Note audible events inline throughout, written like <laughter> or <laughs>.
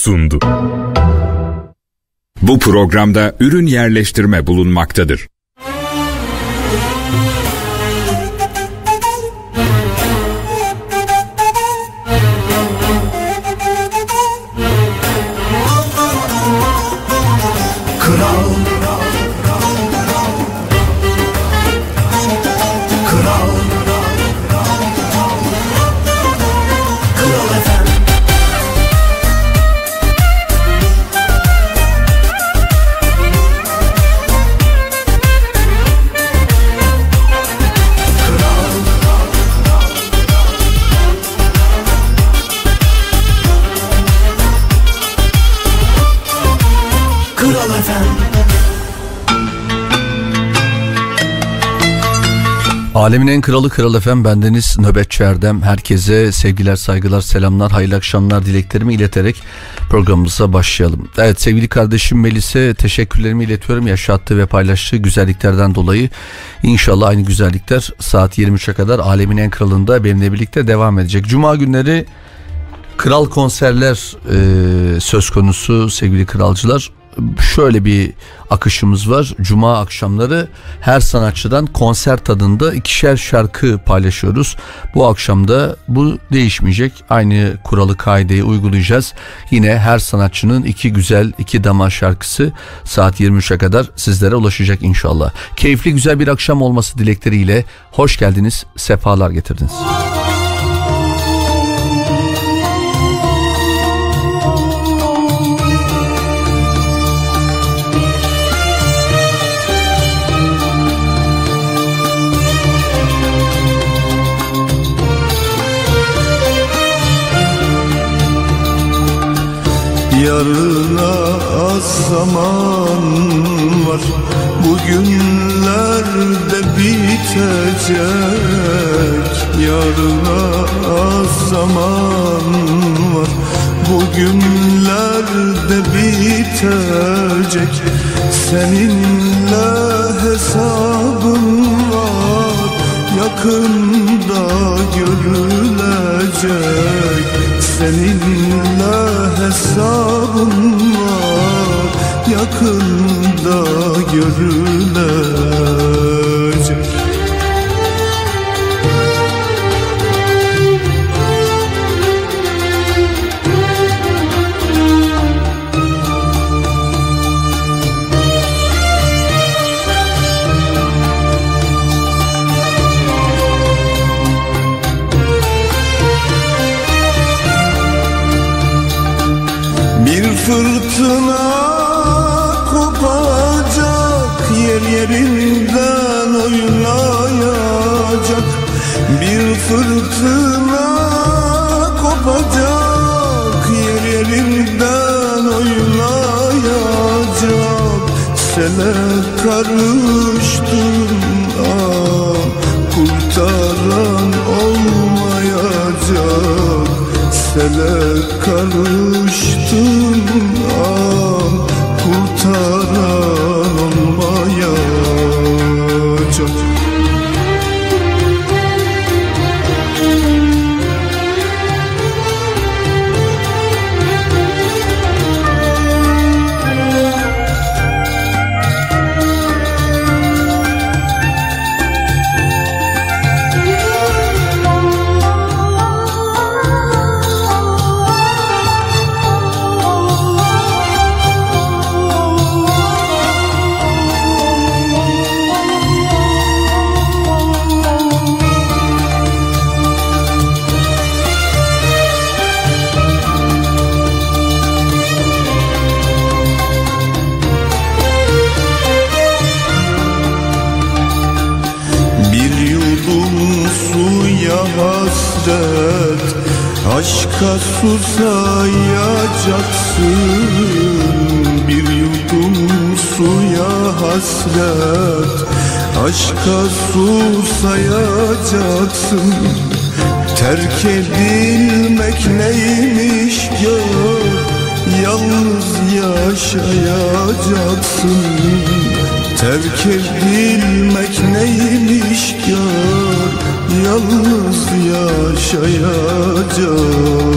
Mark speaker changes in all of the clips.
Speaker 1: sundu. Bu programda ürün yerleştirme bulunmaktadır.
Speaker 2: Alemin en kralı kral efem bendeniz Nöbetçi Erdem. Herkese sevgiler, saygılar, selamlar, hayırlı akşamlar dileklerimi ileterek programımıza başlayalım. Evet sevgili kardeşim Melis'e teşekkürlerimi iletiyorum yaşattığı ve paylaştığı güzelliklerden dolayı. İnşallah aynı güzellikler saat 23'e kadar Alemin en kralında benimle birlikte devam edecek. Cuma günleri kral konserler e, söz konusu sevgili kralcılar şöyle bir akışımız var. Cuma akşamları her sanatçıdan konser tadında ikişer şarkı paylaşıyoruz. Bu akşamda bu değişmeyecek. Aynı kuralı kaideyi uygulayacağız. Yine her sanatçının iki güzel iki damar şarkısı saat 23'e kadar sizlere ulaşacak inşallah. Keyifli güzel bir akşam olması dilekleriyle hoş geldiniz, sefalar getirdiniz. Müzik
Speaker 3: Yarına az zaman var. Bugünlerde bitecek. Yarına az zaman var. Bugünlerde bitecek. Seninle hesabın var. Yakında görülecek Seninle hesabım var Yakında görülecek Sele karıştın ah Kurtaran olmayacak. Sele karıştın susayacaksın Terk edilmek neymiş gör Yalnız yaşayacaksın. Terk edilmek neymiş gör Yalnız yaşayacaksın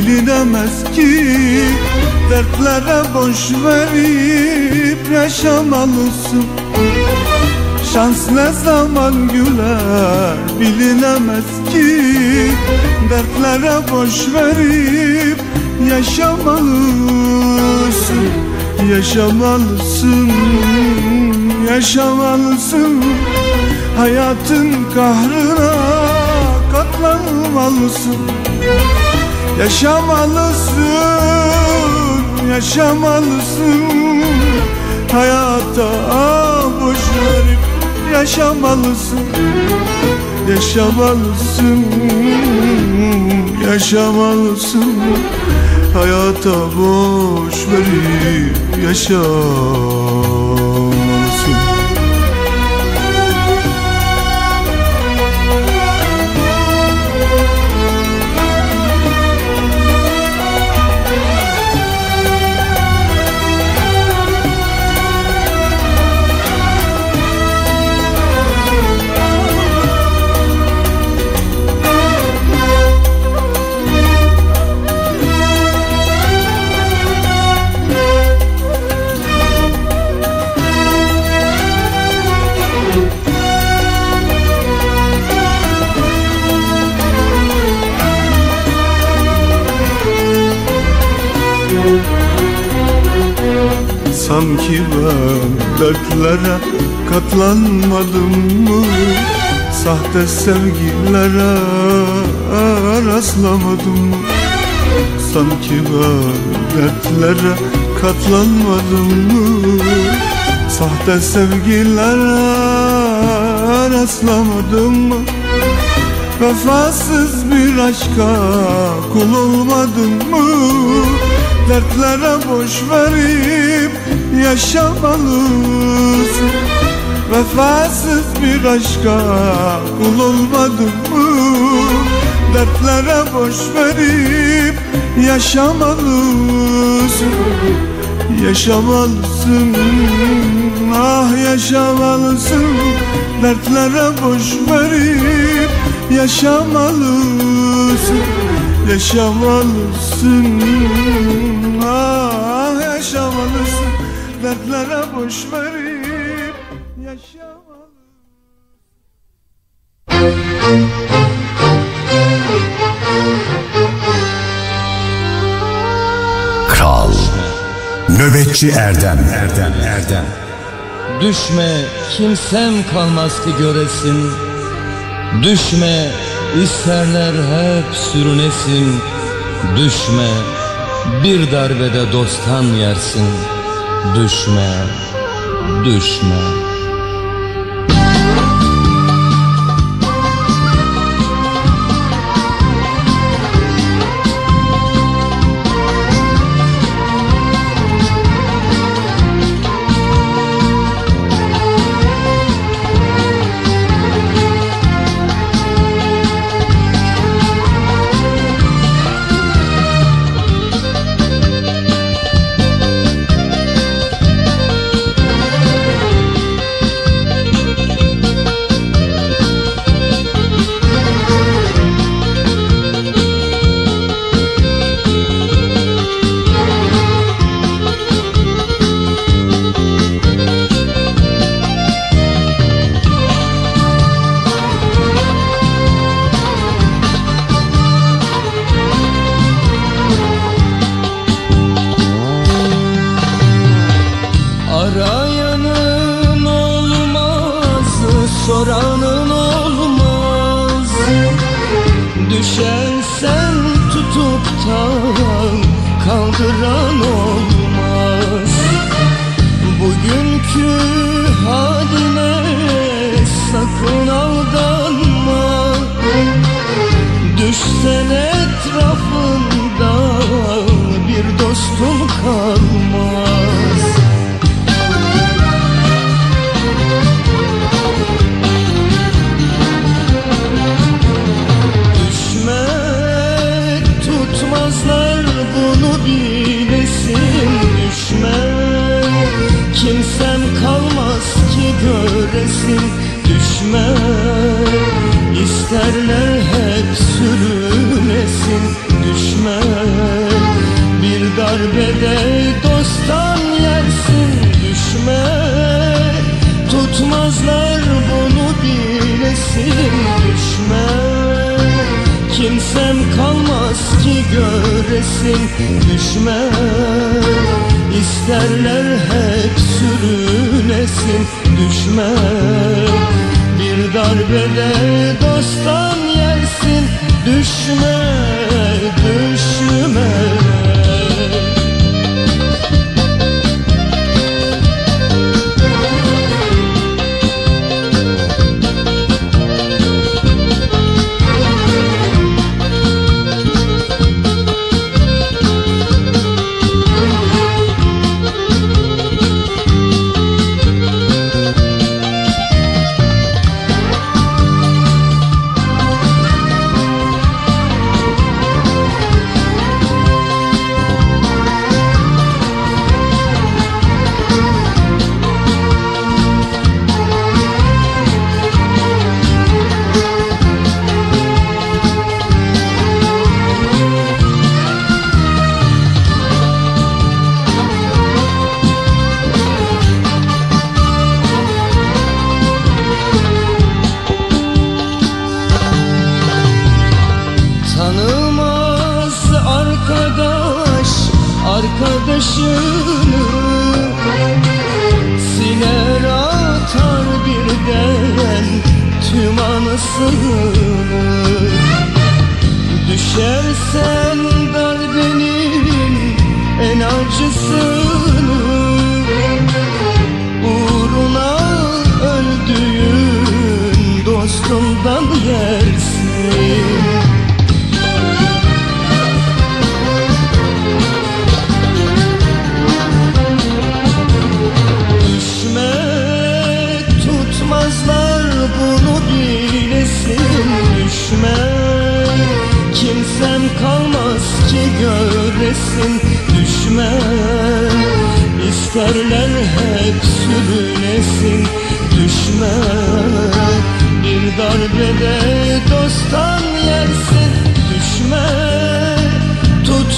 Speaker 3: bilinemez ki Dertlere boş verip yaşamalısın Şans ne zaman güler bilinemez ki Dertlere boş verip yaşamalısın Yaşamalısın, yaşamalısın. Hayatın kahrına katlanmalısın Yaşamalısın, yaşamalısın. Hayata boş verip yaşamalısın. Yaşamalısın, yaşamalısın. Hayata boş verip yaşamalısın Sanki ben dertlere katlanmadım mı? Sahte sevgilere rastlamadım. Mı Sanki ben dertlere katlanmadım mı? Sahte sevgilere rastlamadım mı? Vefasız bir aşka kul olmadın mı Dertlere boş verip yaşamalısın Vefasız bir aşka kul olmadın mı? Dertlere boş verip yaşamalısın Yaşamalısın, ah yaşamalısın. Dertlere boş verip yaşamalısın Yaşamalısın, Boş verip yaşamalısın
Speaker 4: Kral Nöbetçi Erdem. Erdem Erdem. Düşme kimsem kalmaz ki göresin. Düşme isterler hep sürünesin. Düşme bir darbede dostan yersin. Düşme, душно.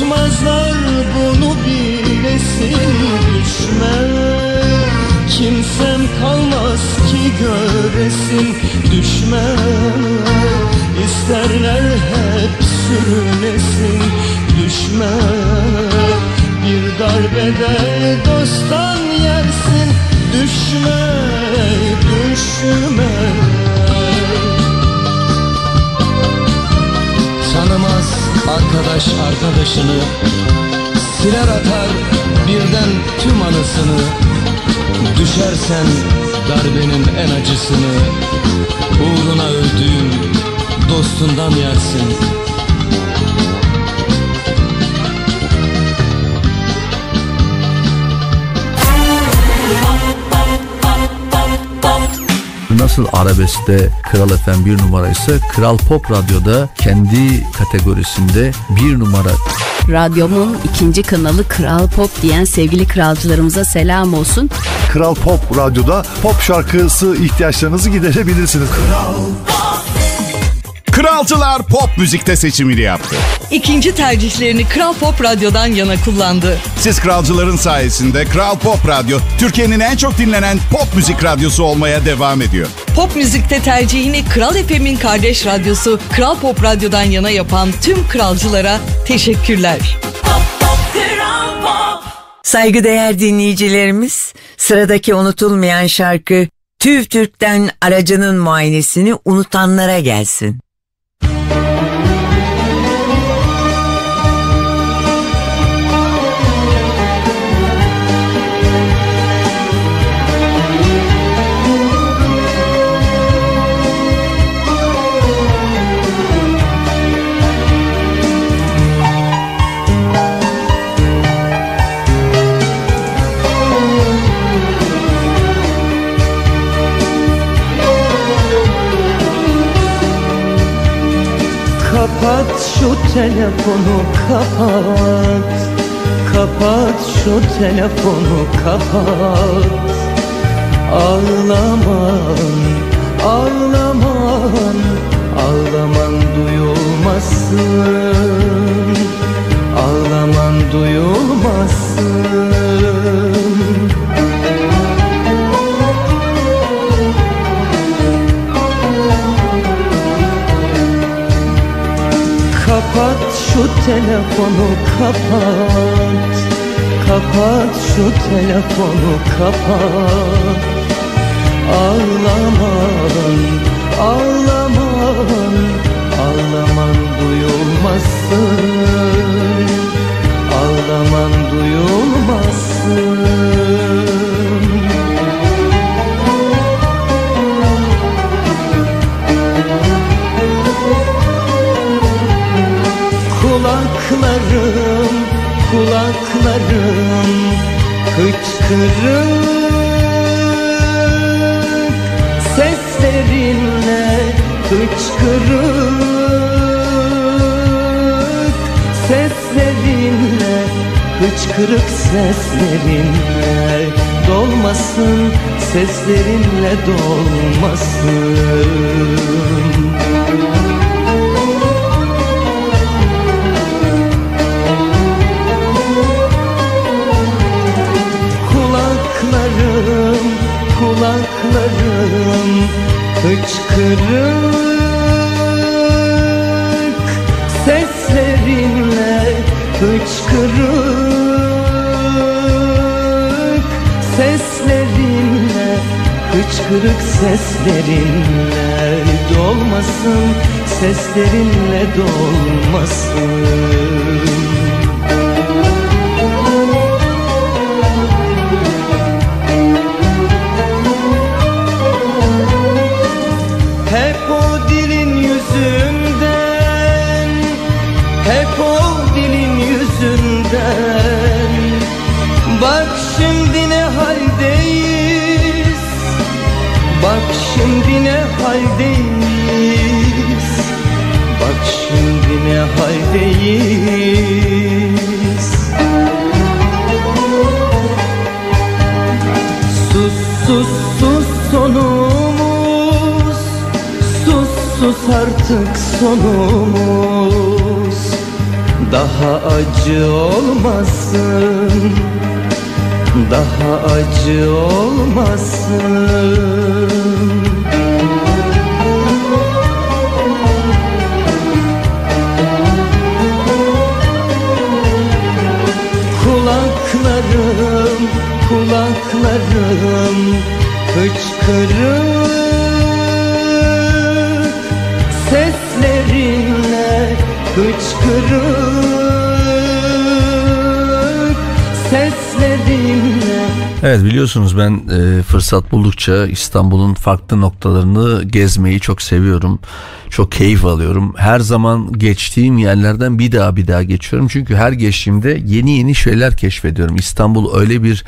Speaker 4: Unutmazlar bunu bilesin düşmez Kimsem kalmaz ki göresin düşme.
Speaker 5: İsterler hep sürünesin düşme. Bir darbede dosttan yersin düşme düşme. Arkadaş arkadaşını Siler atar birden tüm anısını. Düşersen darbenin en acısını. Uğruna öldüğün dostundan yersin
Speaker 2: Nasıl arabeskte Kral FM bir numara ise Kral Pop Radyo'da kendi kategorisinde bir numara.
Speaker 6: Radyomun ikinci kanalı Kral Pop diyen sevgili kralcılarımıza selam olsun.
Speaker 7: Kral Pop Radyo'da pop şarkısı ihtiyaçlarınızı giderebilirsiniz. Kral
Speaker 8: Kralcılar pop müzikte seçimini yaptı.
Speaker 9: İkinci tercihlerini Kral Pop Radyo'dan yana kullandı.
Speaker 8: Siz kralcıların sayesinde Kral Pop Radyo Türkiye'nin en çok dinlenen pop müzik radyosu olmaya devam ediyor.
Speaker 9: Pop müzikte tercihini Kral FM'in kardeş radyosu Kral Pop Radyo'dan yana yapan tüm kralcılara teşekkürler.
Speaker 10: Saygıdeğer dinleyicilerimiz, sıradaki unutulmayan şarkı TÜV TÜRK'ten aracının muayenesini unutanlara gelsin.
Speaker 4: Kapat şu telefonu kapat. Kapat şu telefonu kapat. Ağlaman, ağlaman. Ağlaman duyulmasın. Ağlaman duyulmasın şu telefonu kapat. Kapat şu telefonu kapat. Ağlaman, ağlaman Ağlaman duyulmasın Ağlaman duyulmasın Hıçkırık Seslerinle hıçkırık. Seslerinle hıçkırık seslerinle Dolmasın seslerinle dolmasın kulaklarım hıçkırık. Seslerinle hıçkırık. Seslerinle hıçkırık. Seslerinle Dolmasın. Seslerinle dolmasın şimdi ne haldeyiz Bak şimdi ne haldeyiz Sus sus sus sonumuz. Sus sus artık sonumuz. Daha acı olmasın. Daha acı olmasın Kulaklarım
Speaker 11: hıçkırık Seslerinle hıçkırık Seslerinle
Speaker 2: Evet biliyorsunuz ben e, fırsat buldukça İstanbul'un farklı noktalarını gezmeyi çok seviyorum. Çok keyif alıyorum. Her zaman geçtiğim yerlerden bir daha bir daha geçiyorum. Çünkü her geçtiğimde yeni yeni şeyler keşfediyorum. İstanbul öyle bir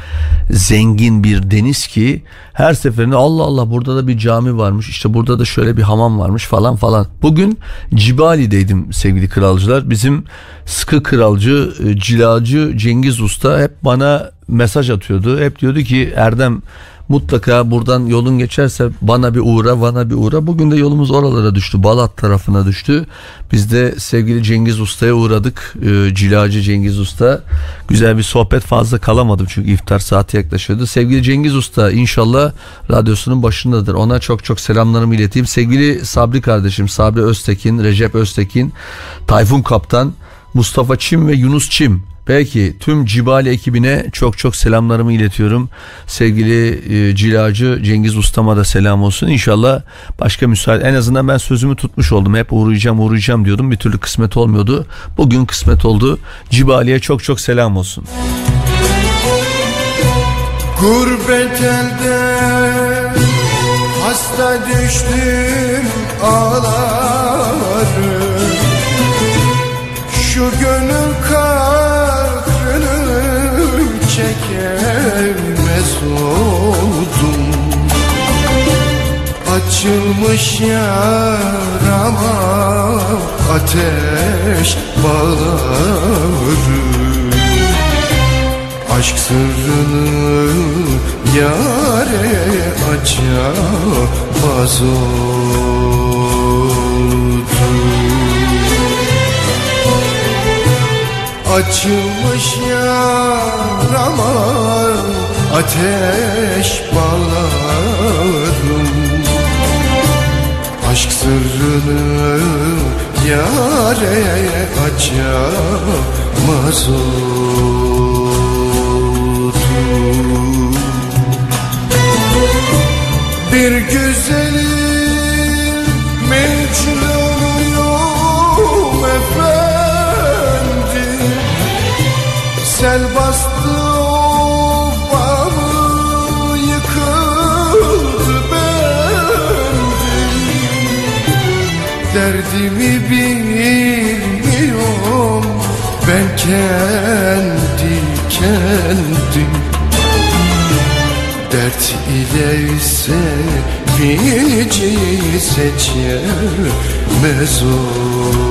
Speaker 2: zengin bir deniz ki her seferinde Allah Allah burada da bir cami varmış. işte burada da şöyle bir hamam varmış falan falan. Bugün Cibali'deydim sevgili kralcılar. Bizim sıkı kralcı, e, cilacı Cengiz Usta hep bana mesaj atıyordu. Hep diyordu ki Erdem mutlaka buradan yolun geçerse bana bir uğra bana bir uğra. Bugün de yolumuz oralara düştü. Balat tarafına düştü. Biz de sevgili Cengiz Usta'ya uğradık. Ee, Cilacı Cengiz Usta. Güzel bir sohbet fazla kalamadım çünkü iftar saati yaklaşıyordu. Sevgili Cengiz Usta inşallah radyosunun başındadır. Ona çok çok selamlarımı ileteyim. Sevgili Sabri kardeşim Sabri Öztekin, Recep Öztekin, Tayfun Kaptan, Mustafa Çim ve Yunus Çim Belki tüm Cibali ekibine çok çok selamlarımı iletiyorum. Sevgili e, cilacı Cengiz Ustama da selam olsun. İnşallah başka müsaade en azından ben sözümü tutmuş oldum. Hep uğrayacağım uğrayacağım diyordum. Bir türlü kısmet olmuyordu. Bugün kısmet oldu. Cibali'ye çok çok selam olsun.
Speaker 3: Gurbet elde hasta düştüm ağlarım Açılmış yarama ateş bağlarım Aşk sırrını yare açamaz oldum Açılmış yarama ateş bağlarım Aşk sırrını yare açamaz oldum Bir güzelim Mecnun'uyum efendim Sel bastı Derdimi bilmiyorum. Ben kendi kendim. Dert ile sevinci seçemez oldum.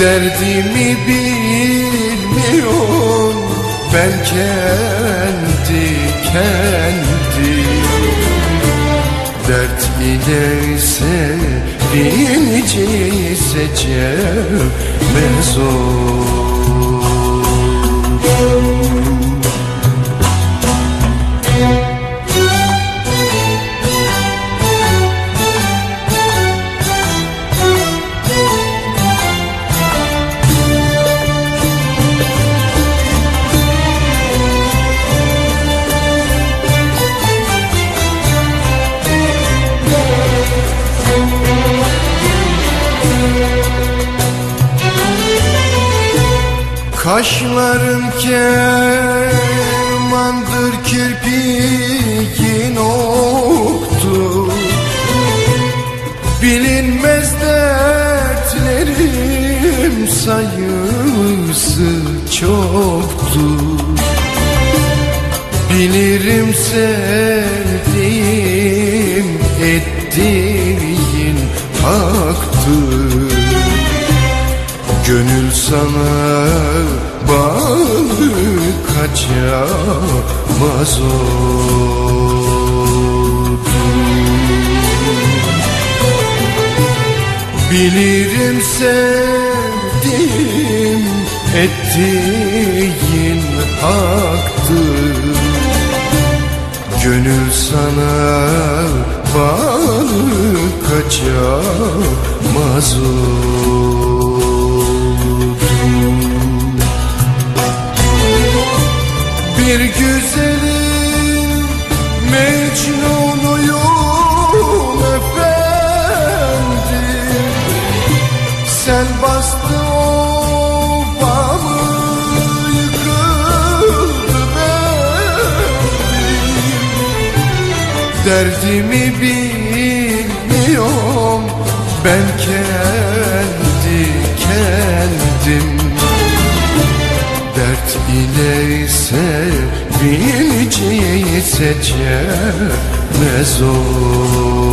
Speaker 3: Derdimi bilmiyorum. Ben kendi kendim Dert ile sevinci seçemez oldum Kaşların kemandır kirpiğin oktu. Bilinmez dertlerim sayısı çoktu. Bilirim sevdiğim ettiğin haktır. Gönül sana bağlı kaçamaz oldu Bilirim sevdim ettiğin haktır. Gönül sana bağlı kaçamaz oldu
Speaker 12: Bir güzelin Mecnunuyum efendim. Sen bastın obamı yıkıldı benim Derdimi bilmiyorum ben kendi kendim. Dert ile sevileceği seçemez oldum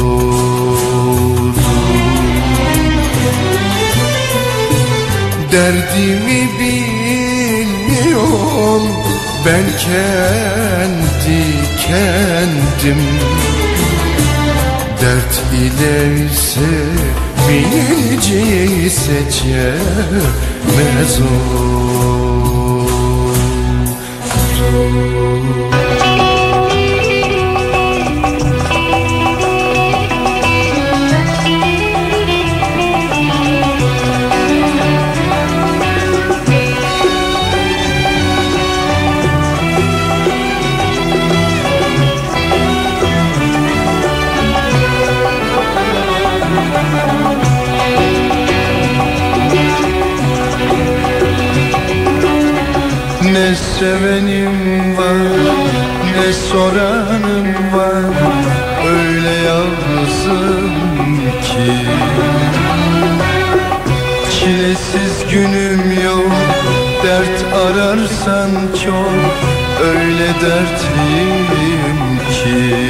Speaker 12: Derdimi bilmiyorum ben kendi kendim. Dert ile sevileceği seçemez oldum Senhor.
Speaker 3: Ne sevenim var ne soranım var. Öyle yalnızım ki. Çilesiz günüm yok Dert ararsan çok. Öyle dertliyim ki.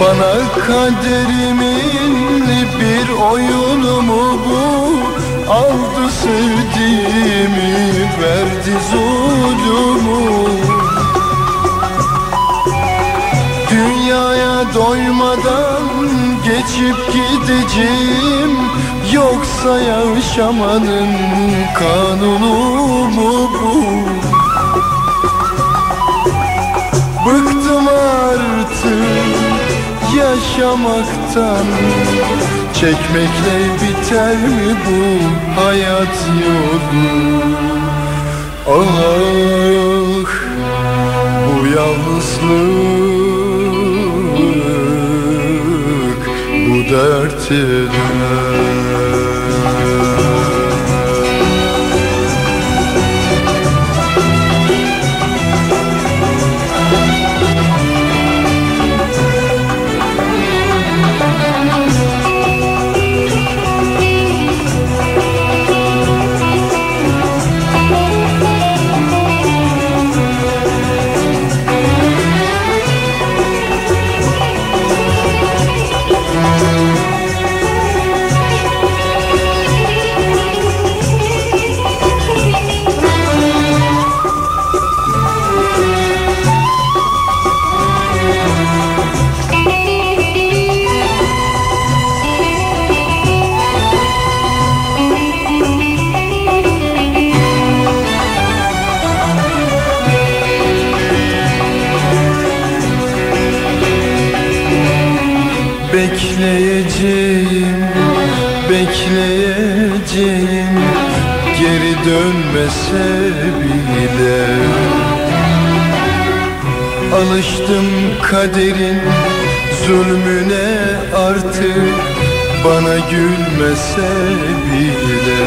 Speaker 3: Bana kaderimin bir oyunu mu bu Aldı sevdiğimi verdi zulümü. Dünyaya doymadan geçip gideceğim. Yoksa yaşamanın kanunu mu bu? Bıktım artık yaşamaktan Çekmekle biter mi bu hayat yolu Ah bu yalnızlık bu dert ile Alıştım kaderin zulmüne artık. Bana gülmese bile.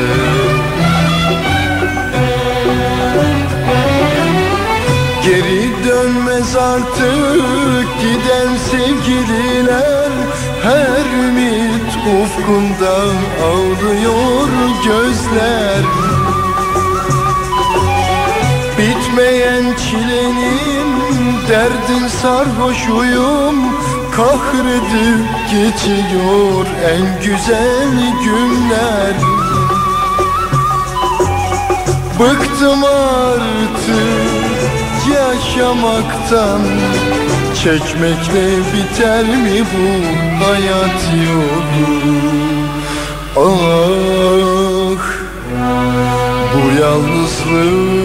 Speaker 3: Geri dönmez artık giden sevgililer. Her ümit ufkunda ağlıyor gözler derdin sarhoşuyum Kahredip geçiyor en güzel günler. Bıktım artık yaşamaktan Çekmekle biter mi bu hayat yolu? Ah bu yalnızlık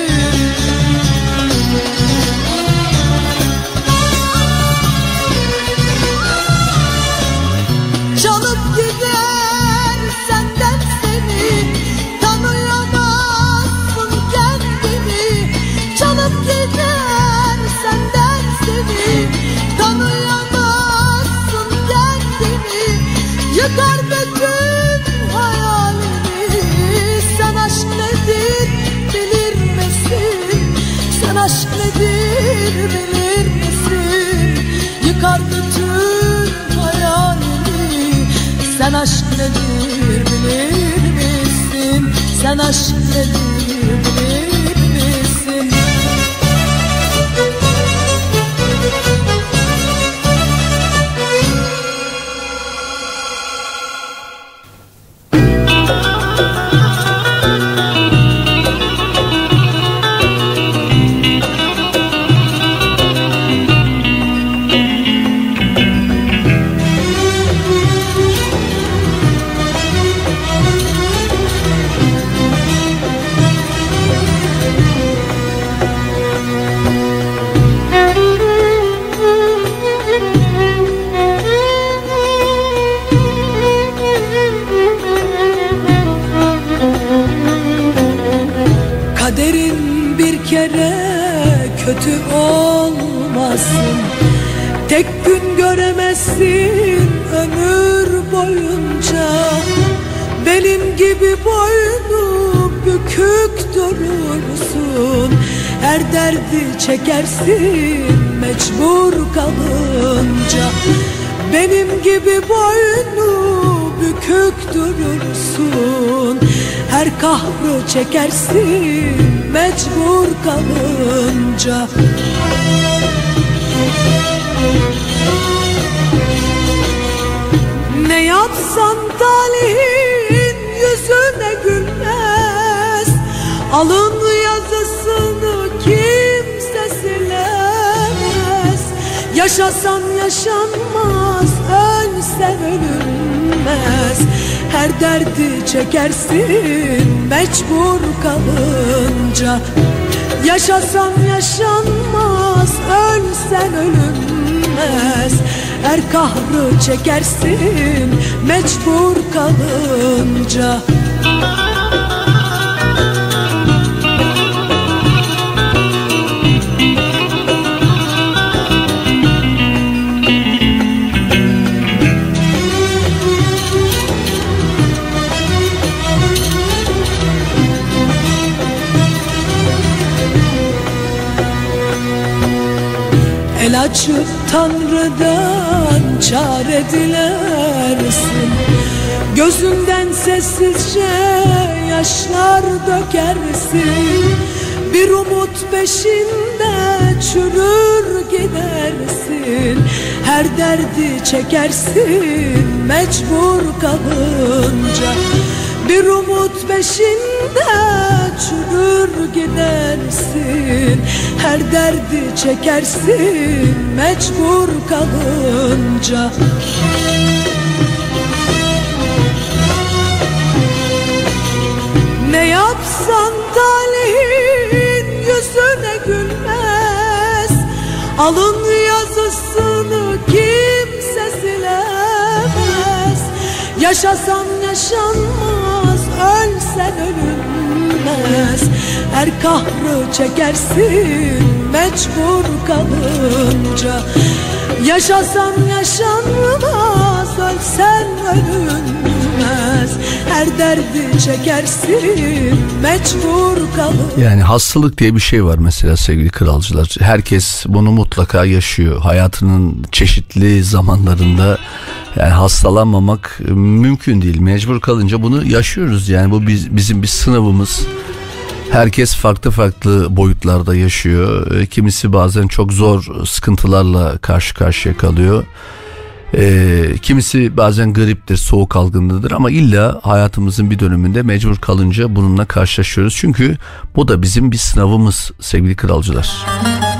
Speaker 13: çıkar bütün hayalini Sen aşk nedir bilir misin? Sen aşk nedir kahrı çekersin mecbur kalınca. Ne yapsan talihin yüzüne gülmez Alın yazısını kimse silemez. Yaşasan yaşanmaz, ölsen ölünmez. Her derdi çekersin mecbur kalınca. Yaşasan yaşanmaz, ölsen ölünmez. Her kahrı çekersin mecbur kalınca. Açıp Tanrı'dan çare dilersin Gözünden sessizce yaşlar dökersin. Bir umut peşinde çürür gidersin. Her derdi çekersin mecbur kalınca Bir umut peşinde çürür gidersin. Her derdi çekersin mecbur kalınca. Ne yapsan talihin yüzüne gülmez. Alın yazısını kimse silemez. Yaşasan yaşanmaz, ölsen ölünmez. Her kahrı çekersin mecbur kalınca. Yaşasan yaşanmaz, ölsen ölünmez Her derdi çekersin mecbur kalınca
Speaker 2: Yani hastalık diye bir şey var mesela sevgili kralcılar. Herkes bunu mutlaka yaşıyor. Hayatının çeşitli zamanlarında yani hastalanmamak mümkün değil. Mecbur kalınca bunu yaşıyoruz. Yani bu biz, bizim bir sınavımız. Herkes farklı farklı boyutlarda yaşıyor. E, Kimisi bazen çok zor sıkıntılarla karşı karşıya kalıyor. E, kimisi bazen griptir, soğuk algınlığıdır ama illa hayatımızın bir döneminde mecbur kalınca bununla karşılaşıyoruz. Çünkü bu da bizim bir sınavımız sevgili kralcılar.
Speaker 14: Ben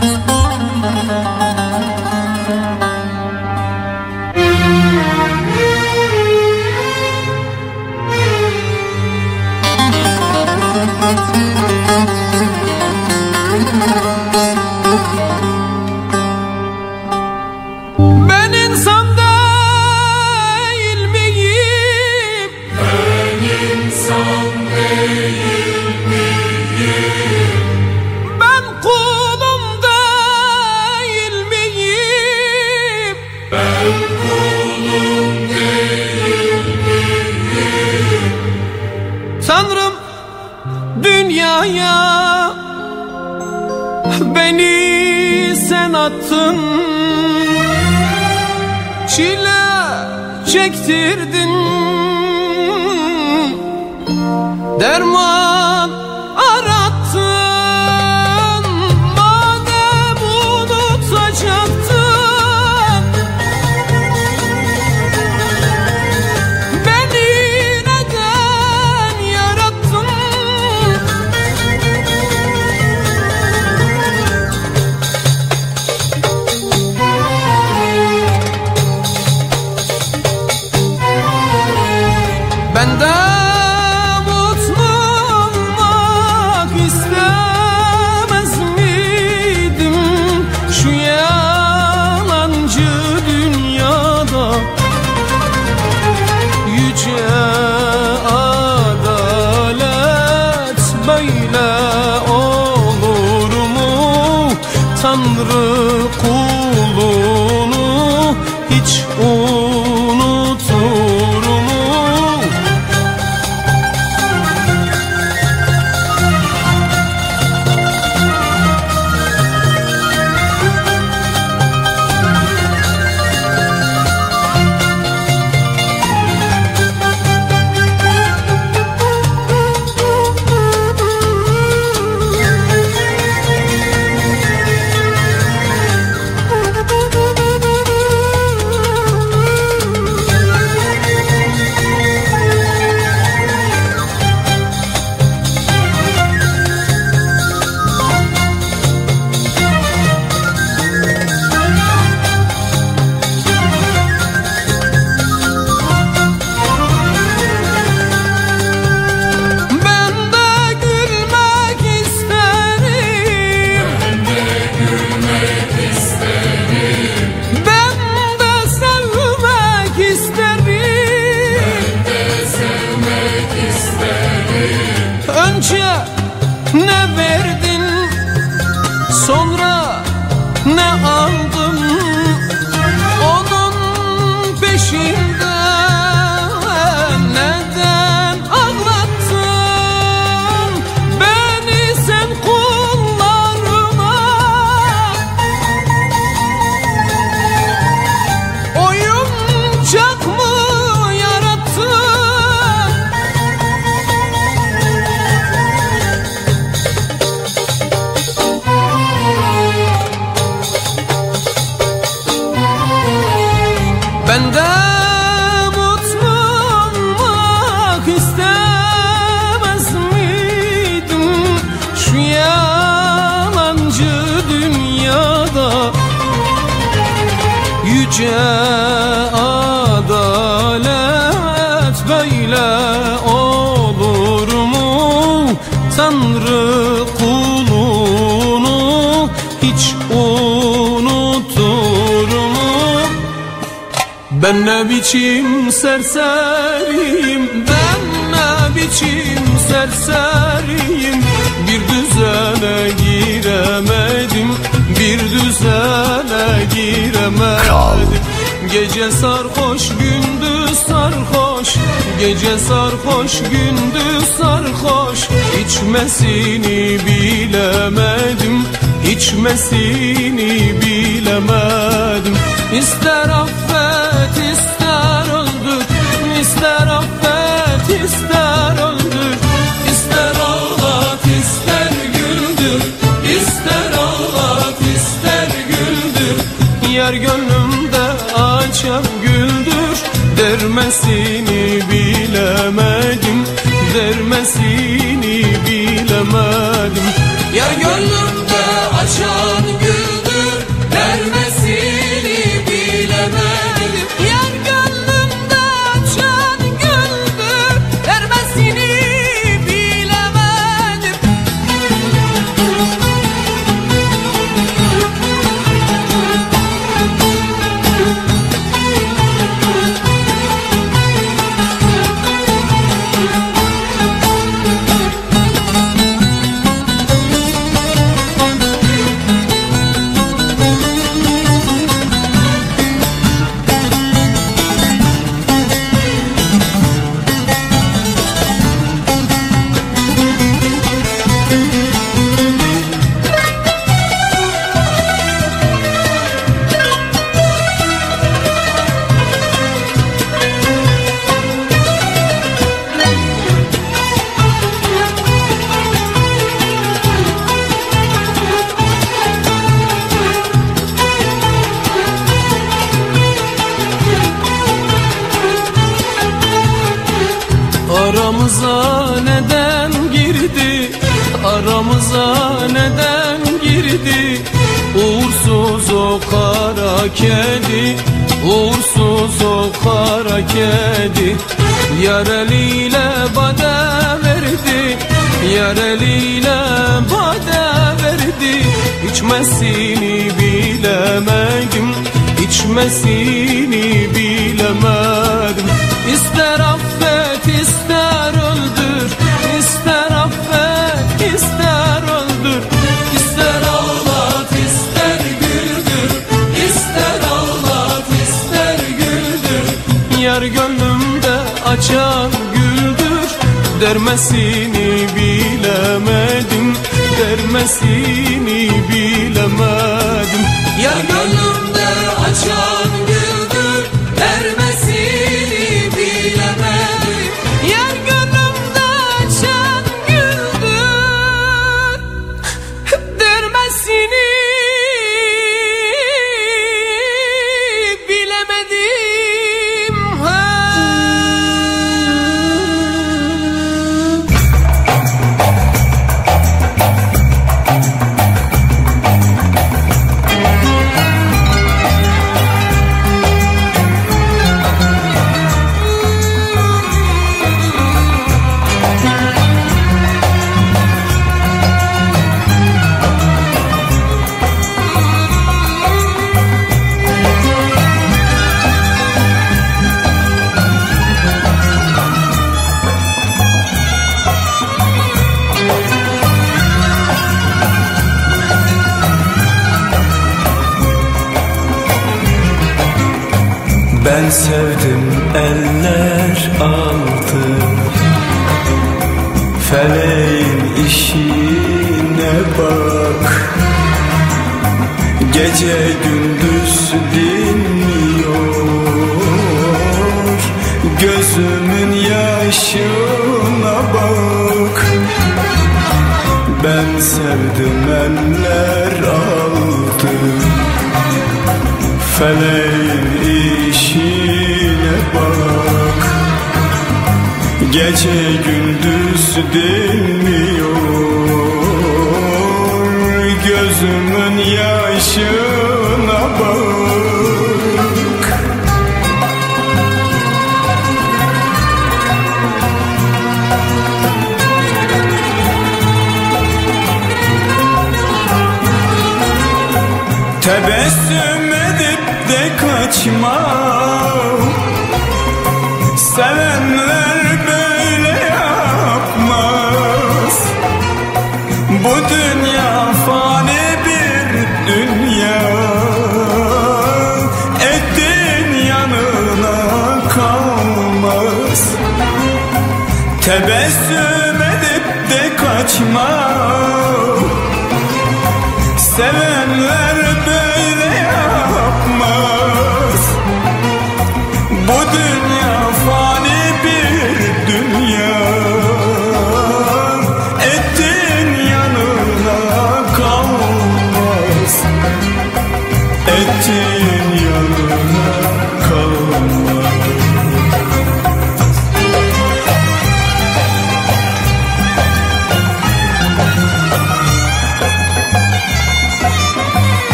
Speaker 14: dünyaya beni sen attın. Çile çektirdin. Derman neden girdi? Aramıza neden girdi? Uğursuz o kara kedi Uğursuz o kara kedi. Yar eliyle bana verdi Yar eliyle bana verdi. İçmesini bilemedim İçmesini bilemedim. İster affet Yar gönlümde açan güldür Dermesini bilemedim Dermesini bilemedim. Yar gönlümde açan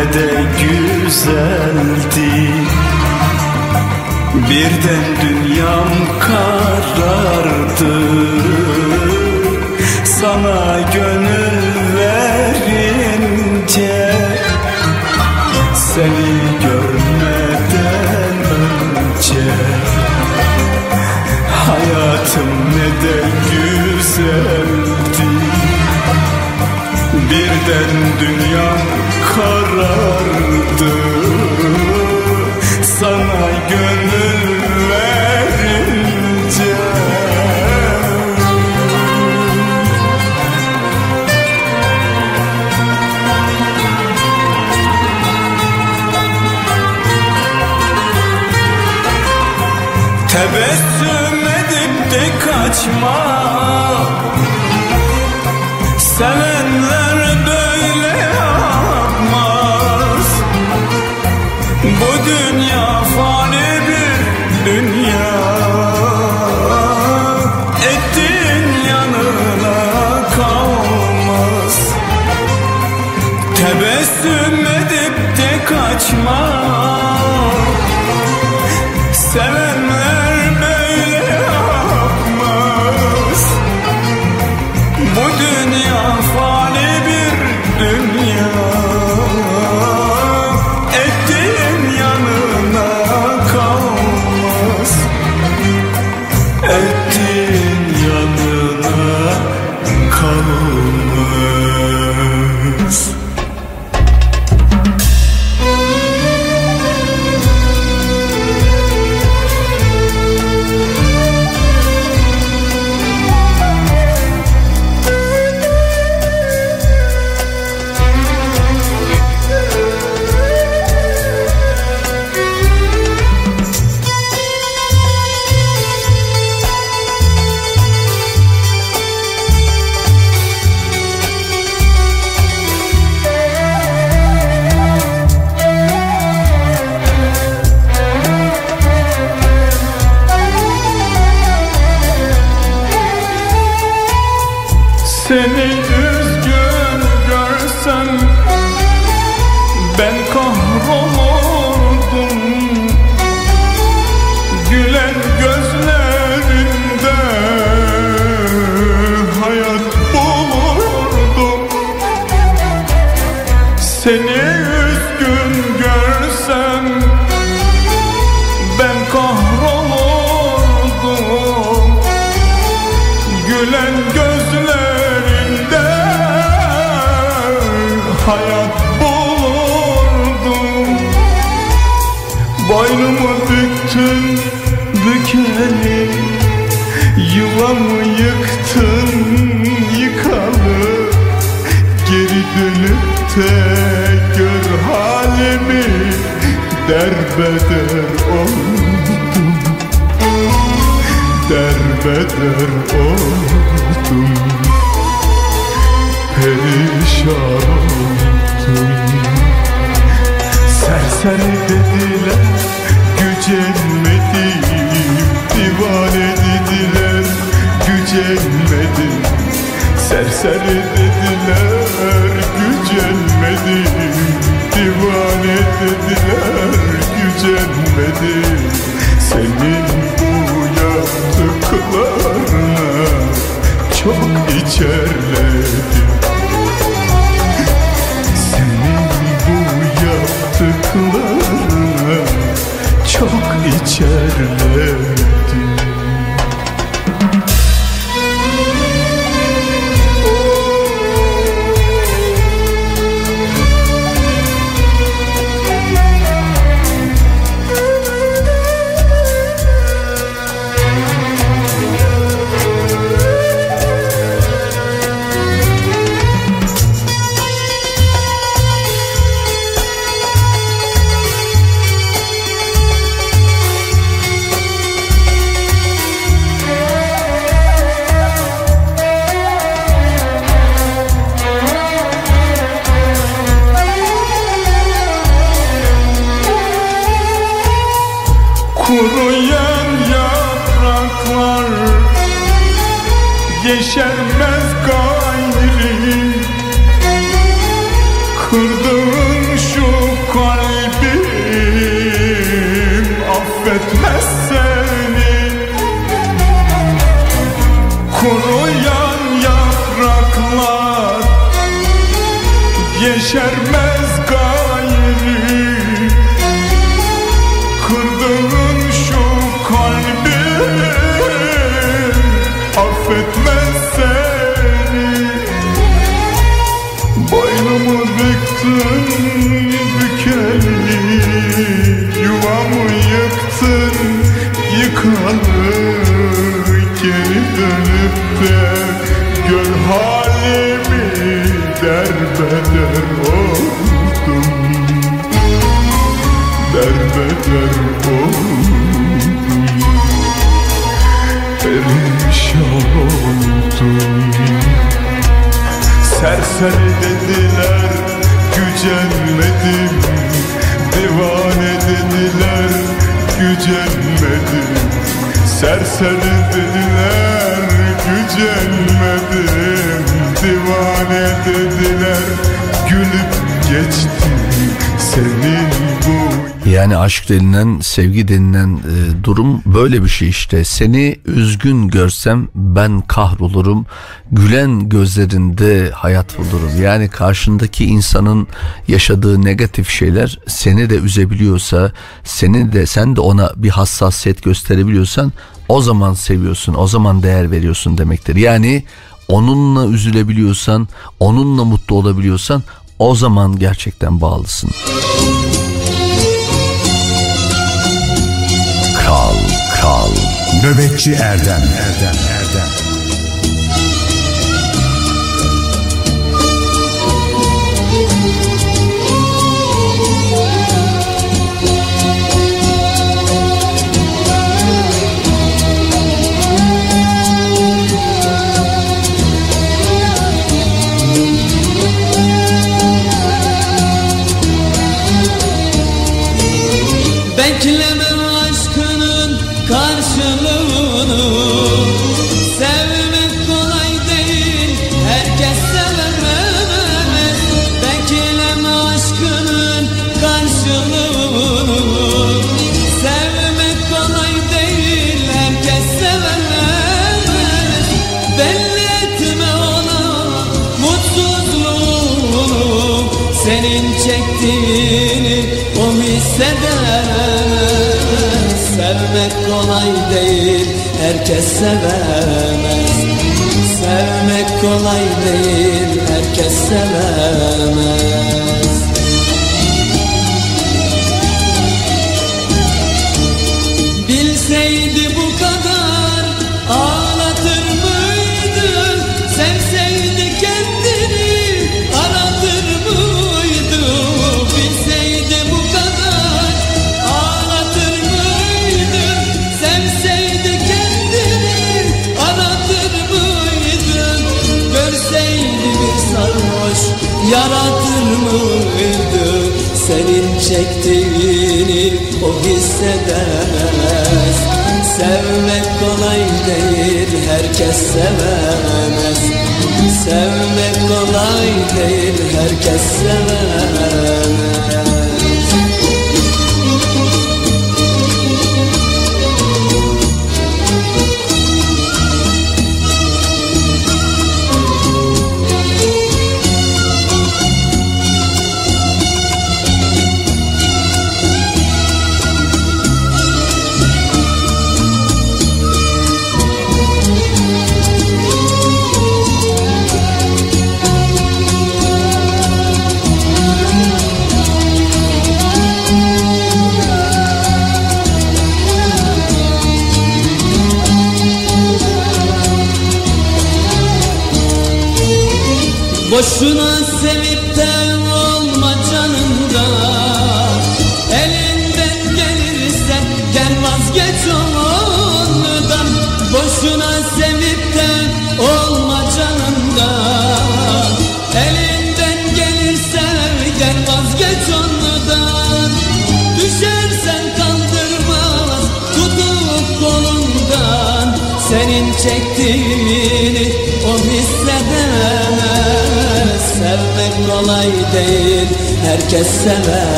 Speaker 11: ne de güzeldi. Birden dünyam karardı. Sana gönül verince Seni görmeden önce. Hayatım ne de güzeldi. Birden dünya eser dediler gücenmedim Divane dediler gücenmedim Senin bu yaptıklarına çok içerledim. Senin bu yaptıklarına çok içerledim.
Speaker 2: Denilen, sevgi denilen e, durum böyle bir şey işte. Seni üzgün görsem ben kahrolurum. Gülen gözlerinde hayat bulurum. Yani karşındaki insanın yaşadığı negatif şeyler seni de üzebiliyorsa, seni de sen de ona bir hassasiyet gösterebiliyorsan o zaman seviyorsun, o zaman değer veriyorsun demektir. Yani onunla üzülebiliyorsan, onunla mutlu olabiliyorsan o zaman gerçekten bağlısın.
Speaker 15: Kral, kral. Nöbetçi Erdem, Erdem, Erdem.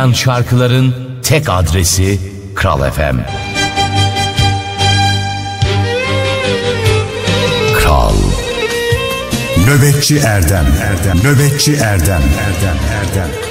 Speaker 16: Unutulmayan şarkıların tek adresi Kral FM. Kral.
Speaker 8: Nöbetçi Erdem. Erdem. Nöbetçi Erdem. Erdem. Erdem.
Speaker 15: Ne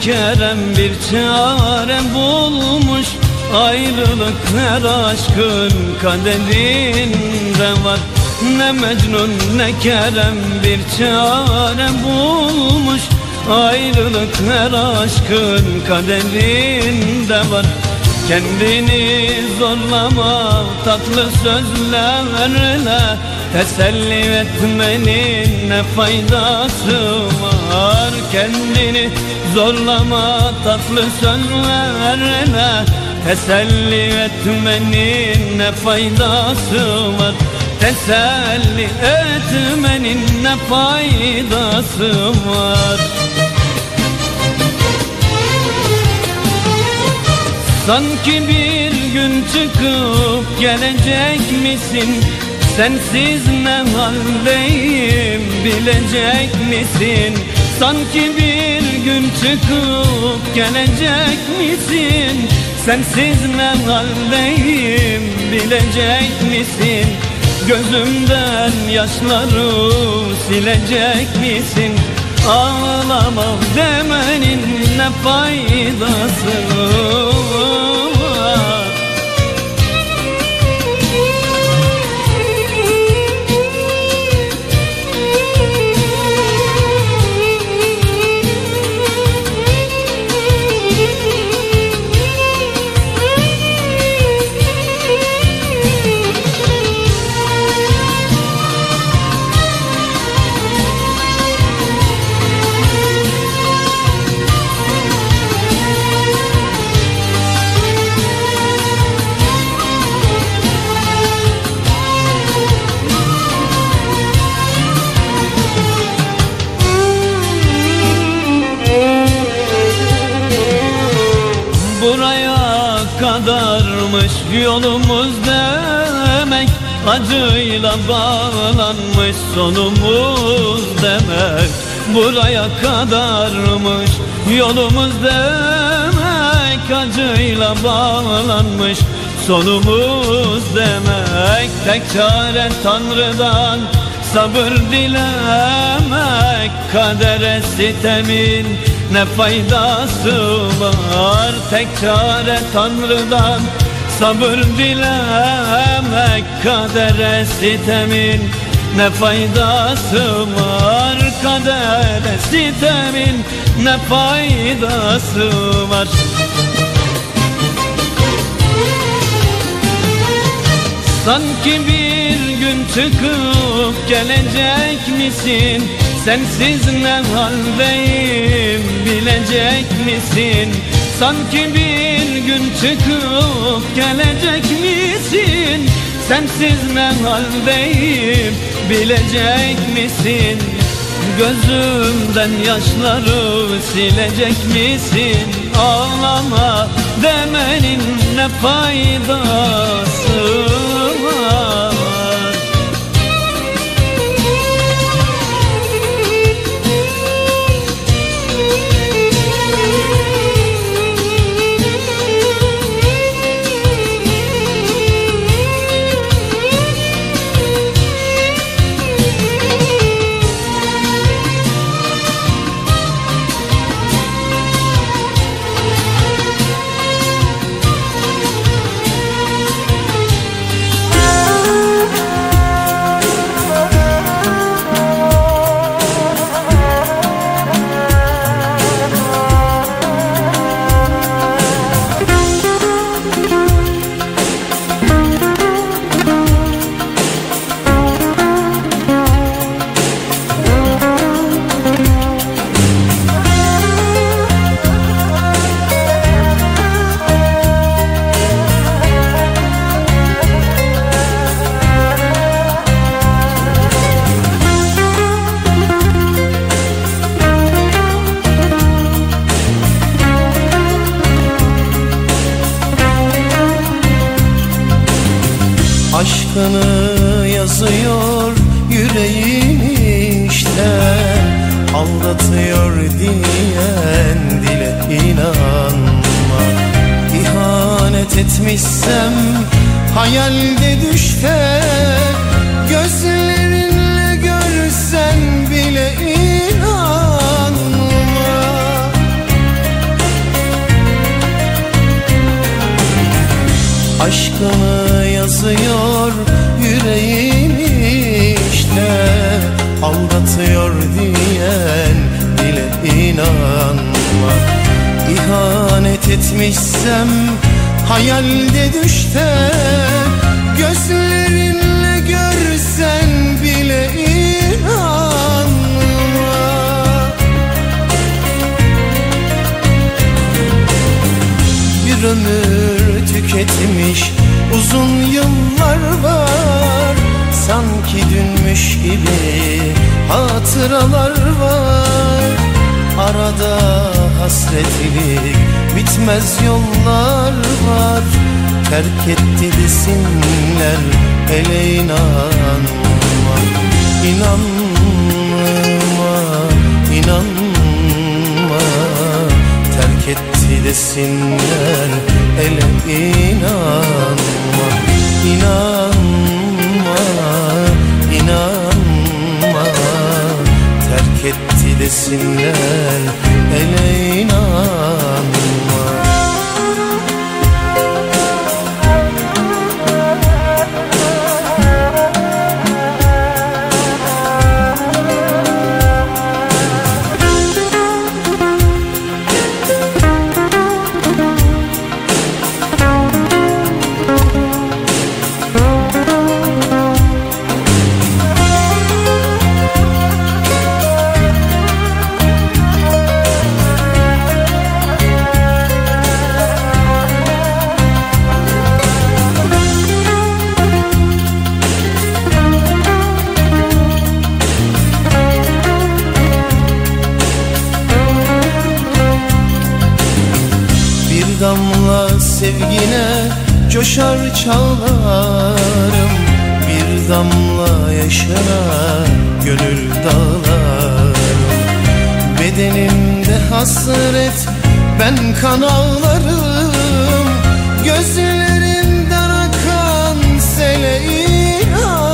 Speaker 15: Kerem bir çare bulmuş. Ayrılık her aşkın kaderinde var. Ne Mecnun ne Kerem bir çare bulmuş. Ayrılık her aşkın kaderinde var. Kendini zorlama tatlı sözlerle Teselli etmenin ne faydası var? Kendini zorlama tatlı sözlerle Teselli etmenin ne faydası var? Teselli etmenin ne faydası var? Sanki bir gün çıkıp gelecek misin Sensiz ne haldeyim bilecek misin? Sanki bir gün çıkıp gelecek misin? Sensiz ne haldeyim bilecek misin? Gözümden yaşları silecek misin? Ağlamam demenin ne faydası acıyla bağlanmış Sonumuz demek buraya kadarmış Yolumuz demek. Acıyla bağlanmış Sonumuz demek tek çare Tanrı'dan Sabır dilemek. Kadere sitemin ne faydası var? Tek çare Tanrı'dan sabır dilemek kadere sitemin ne faydası var kadere sitemin ne faydası var Sanki bir gün çıkıp gelecek misin? Sensiz ne haldeyim bilecek misin? Sanki bir gün çıkıp gelecek misin? Sensiz ne haldeyim bilecek misin? Gözümden yaşları silecek misin? Ağlama demenin ne faydası var?
Speaker 17: Etmişsem hayalde düşte Gözlerinle görsen bile inanma Aşkını yazıyor yüreğim işte Aldatıyor diyen dile inanma İhanet etmişsem hayalde düşte Gözlerinle görsen bile inanma. Bir ömür tüketmiş uzun yıllar var. Sanki dünmüş gibi hatıralar var. Arada hasretlik bitmez yollar var. Terk etti desinler hele inanma İnanma, inanma. Terk etti desinler hele inanma İnanma, inanma. Terk etti desinler hele inanma coşar çağlarım Bir damla yaşına gönül dağlarım. Bedenimde hasret ben kan ağlarım. Gözlerimden akan sele inanma.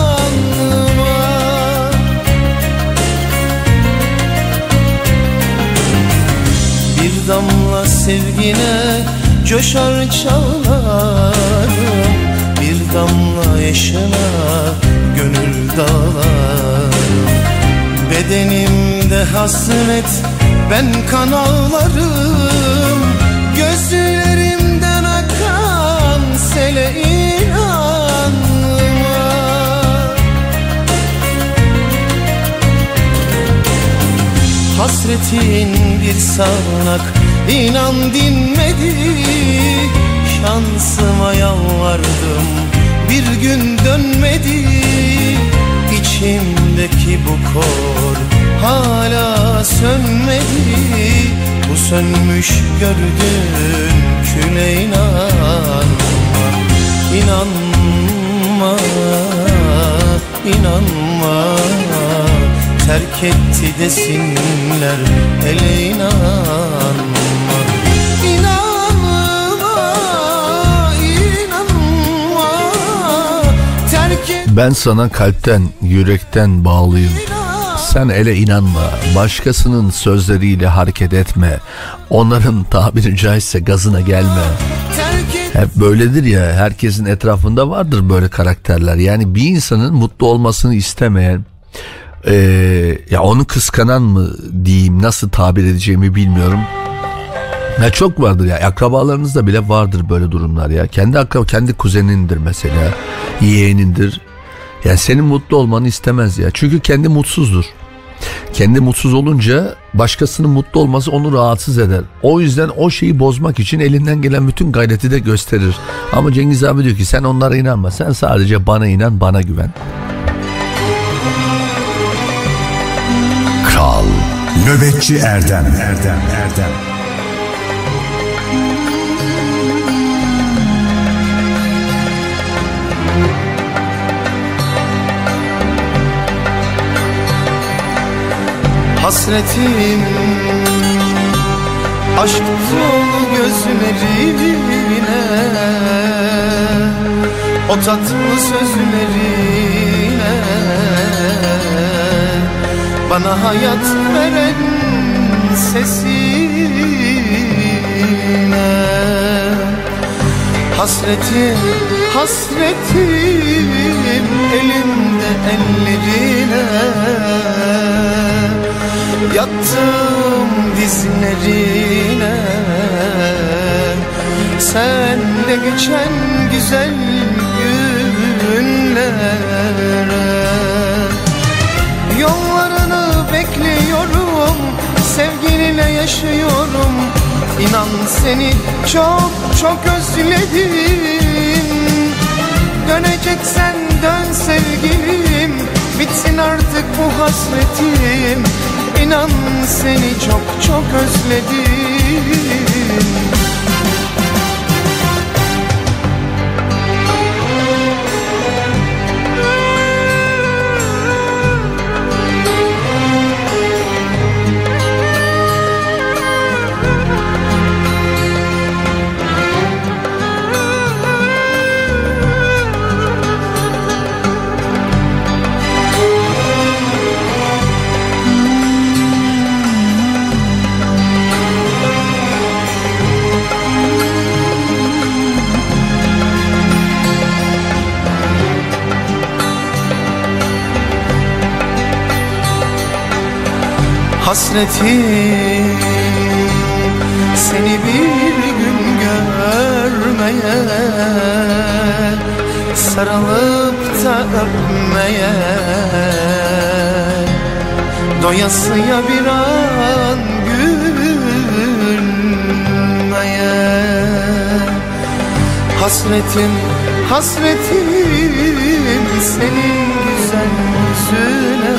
Speaker 17: Bir damla sevgine coşar çağlarım Bir damla yaşına gönül dağlarım Bedenimde hasret ben kan ağlarım Gözlerimden akan sele inanma. Hasretin bir sağanak inan dinmedi Şansıma yalvardım. Bir gün dönmedi İçimdeki bu kor hala sönmedi. Bu sönmüş gördüğün küle inanma İnanma, inanma. Terk etti desinler inanma İnanma,
Speaker 2: Ben sana kalpten, yürekten bağlıyım. Sen ele inanma, başkasının sözleriyle hareket etme. Onların tabiri caizse gazına gelme. Hep böyledir ya, herkesin etrafında vardır böyle karakterler. Yani bir insanın mutlu olmasını istemeyen, eee, ya onu kıskanan mı diyeyim, nasıl tabir edeceğimi bilmiyorum. Ya çok vardır ya akrabalarınızda bile vardır böyle durumlar ya. Kendi akraba kendi kuzenindir mesela. Yeğenindir. Yani senin mutlu olmanı istemez ya. Çünkü kendi mutsuzdur. Kendi mutsuz olunca başkasının mutlu olması onu rahatsız eder. O yüzden o şeyi bozmak için elinden gelen bütün gayreti de gösterir. Ama Cengiz abi diyor ki sen onlara inanma. Sen sadece bana inan, bana güven.
Speaker 8: Kral Nöbetçi Erdem Erdem Erdem
Speaker 17: Hasretim Aşk dolu gözlerine O tatlı sözlerine Bana hayat veren sesine. Hasretim, hasretim elimde ellerine Yattım dizlerine. Senle geçen güzel günlere. Yollarını bekliyorum Sevgilinle yaşıyorum. İnan seni çok çok özledim. Döneceksen dön sevgilim. Bitsin artık bu hasretim İnan seni çok çok özledim Hasretim. Seni bir gün görmeye Sarılıp da öpmeye. Doyasıya bir an gülmeye. Hasretim, hasretim senin güzel yüzüne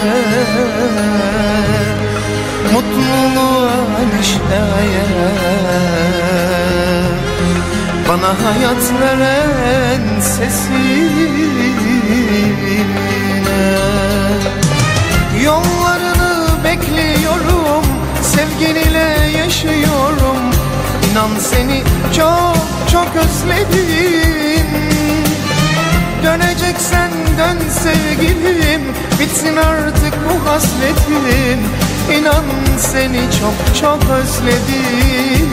Speaker 17: Mutluluğa, neşeye Bana hayat veren sesine. Yollarını bekliyorum Sevginiyle yaşıyorum. İnan seni çok çok özledim. Döneceksen dön sevgilim Bitsin artık bu hasretim İnan seni çok çok özledim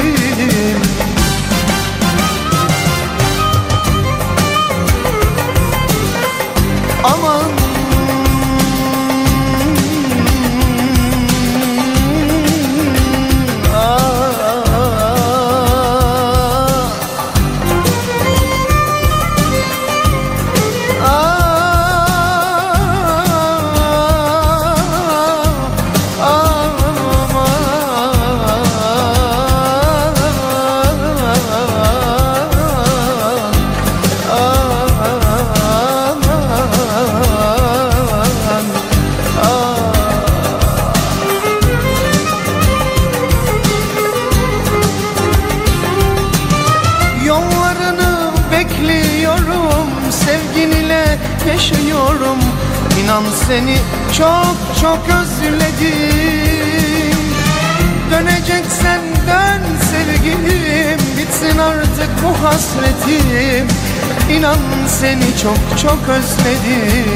Speaker 17: seni çok çok özledim.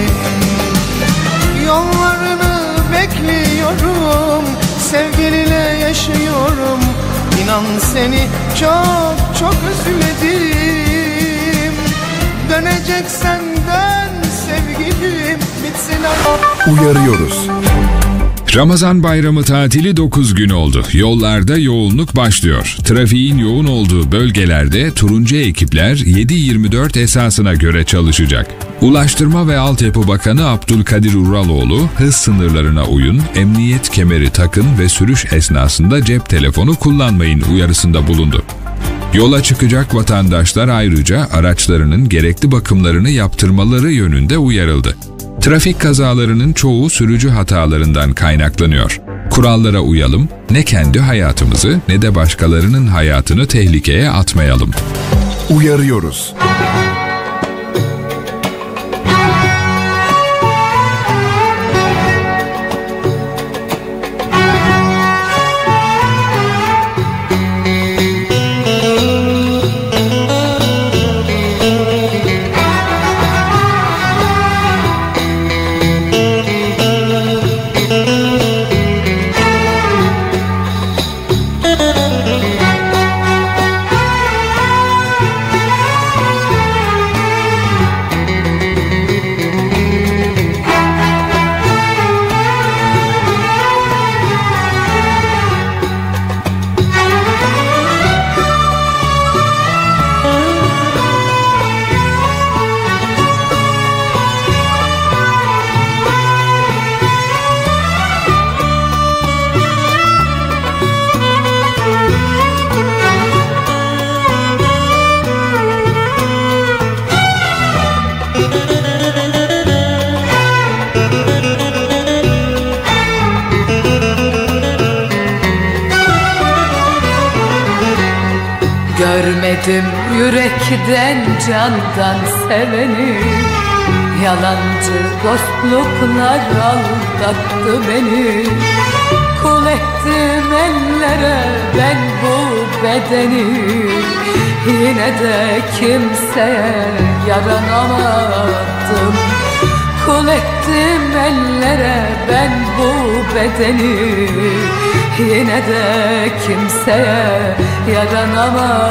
Speaker 17: Yollarını bekliyorum Sevgiliyle yaşıyorum. İnan seni çok çok özledim. Döneceksen dön sevgilim Bitsin artık.
Speaker 1: Uyarıyoruz. Ramazan bayramı tatili 9 gün oldu. Yollarda yoğunluk başlıyor. Trafiğin yoğun olduğu bölgelerde turuncu ekipler 7-24 esasına göre çalışacak. Ulaştırma ve Altyapı Bakanı Abdülkadir Uraloğlu hız sınırlarına uyun, emniyet kemeri takın ve sürüş esnasında cep telefonu kullanmayın uyarısında bulundu. Yola çıkacak vatandaşlar ayrıca araçlarının gerekli bakımlarını yaptırmaları yönünde uyarıldı. Trafik kazalarının çoğu sürücü hatalarından kaynaklanıyor. Kurallara uyalım, ne kendi hayatımızı ne de başkalarının hayatını tehlikeye atmayalım.
Speaker 8: Uyarıyoruz.
Speaker 18: Görmedim yürekten candan seveni. Yalancı dostluklar aldattı beni. Kul ettim ellere ben bu bedeni. Yine de kimseye yaranamadım. Kul ettim ellere ben bu bedeni. Yine de kimseye yaranamadım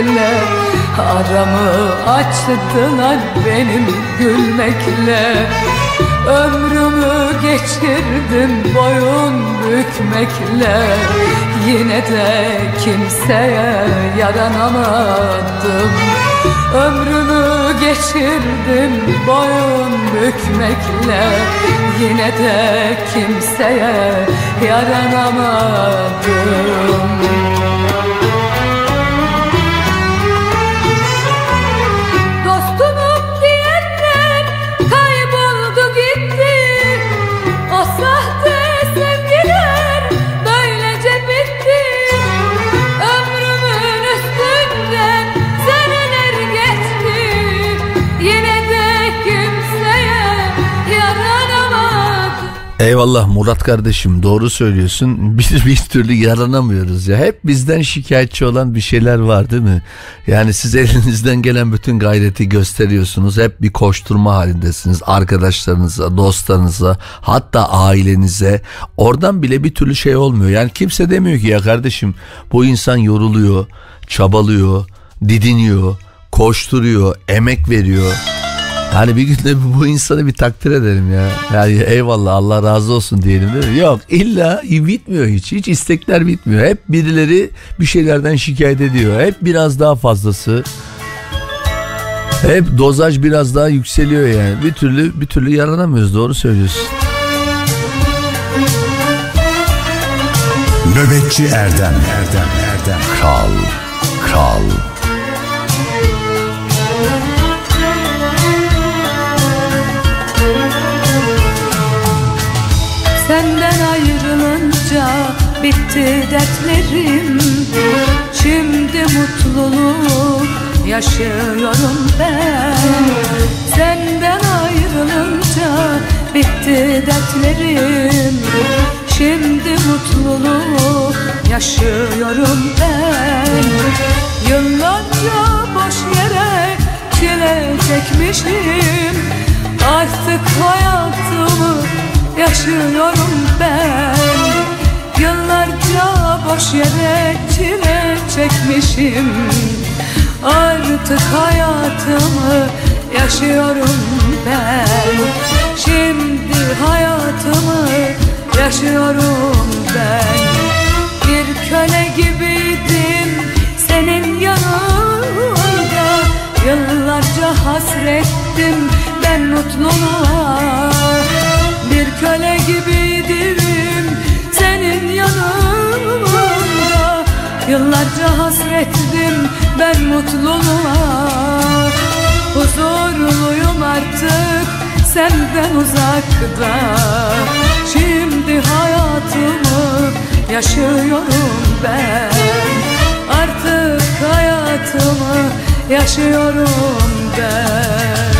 Speaker 18: sevmekle Aramı açtılar benim gülmekle. Ömrümü geçirdim boyun bükmekle. Yine de kimseye yaranamadım. Ömrümü geçirdim boyun bükmekle. Yine de kimseye yaranamadım
Speaker 2: Eyvallah Murat kardeşim doğru söylüyorsun. <laughs> Biz bir türlü yaranamıyoruz ya. Hep bizden şikayetçi olan bir şeyler var değil mi? Yani siz <laughs> elinizden gelen bütün gayreti gösteriyorsunuz. Hep bir koşturma halindesiniz. Arkadaşlarınıza, dostlarınıza, hatta ailenize. Oradan bile bir türlü şey olmuyor. Yani kimse demiyor ki ya kardeşim bu insan yoruluyor, çabalıyor, didiniyor, koşturuyor, emek veriyor. Hani bir gün de bu insanı bir takdir edelim ya. Yani eyvallah Allah razı olsun diyelim değil mi? Yok illa bitmiyor hiç. Hiç istekler bitmiyor. Hep birileri bir şeylerden şikayet ediyor. Hep biraz daha fazlası. Hep dozaj biraz daha yükseliyor yani. Bir türlü bir türlü yaranamıyoruz. Doğru söylüyorsun.
Speaker 8: Nöbetçi Erdem Erdem Erdem
Speaker 19: Kral, kral,
Speaker 18: bitti dertlerim. Şimdi mutluluk yaşıyorum ben. Senden ayrılınca bitti dertlerim. Şimdi mutluluk yaşıyorum ben. Yıllarca boş yere çile çekmişim. Artık hayatımı yaşıyorum ben Yıllarca boş yere çile çekmişim. Artık hayatımı yaşıyorum ben. Şimdi hayatımı yaşıyorum ben. Bir köle gibiydim senin yanında. Yıllarca hasrettim ben mutluluğa Bir köle gibiydim senin Yıllarca hasrettim ben mutluluğa. Huzurluyum artık senden uzakta. Şimdi hayatımı yaşıyorum ben. Artık hayatımı yaşıyorum ben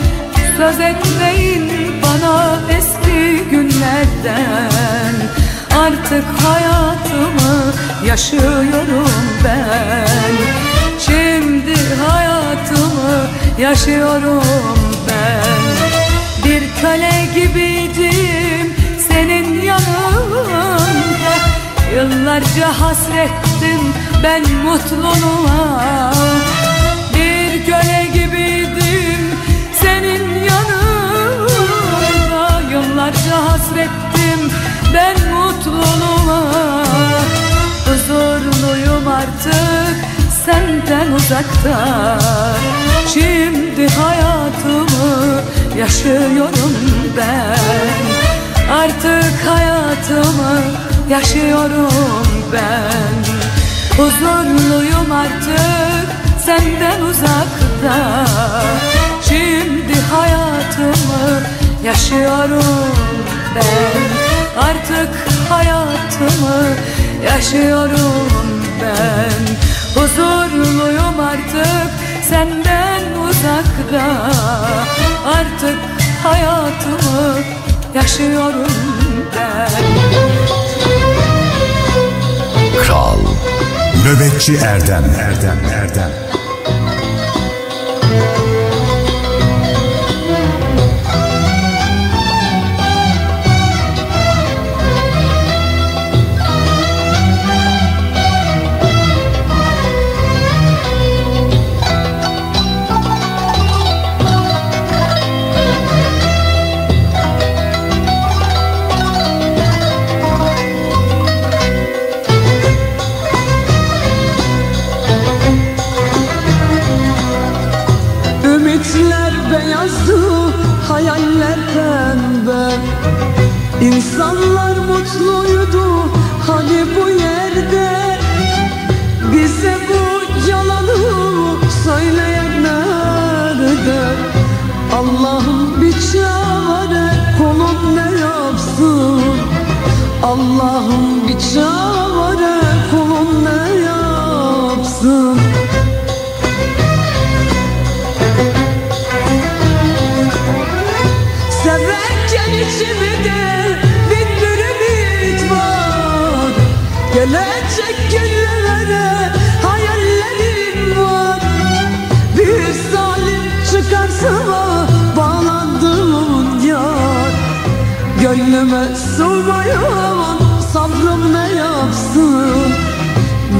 Speaker 18: Naz etmeyin bana eski günlerden. Artık hayatımı yaşıyorum ben. Şimdi hayatımı yaşıyorum ben. Bir kale gibiydim senin yanında. Yıllarca hasrettim ben mutluluğa. aşka hasrettim ben mutluluğa. Huzurluyum artık senden uzakta. Şimdi hayatımı yaşıyorum ben. Artık hayatımı yaşıyorum ben. Huzurluyum artık senden uzakta. Şimdi hayatımı yaşıyorum ben Artık hayatımı yaşıyorum ben. Huzurluyum artık senden uzakta. Artık hayatımı yaşıyorum ben.
Speaker 8: Kral Nöbetçi Erdem. Erdem Erdem.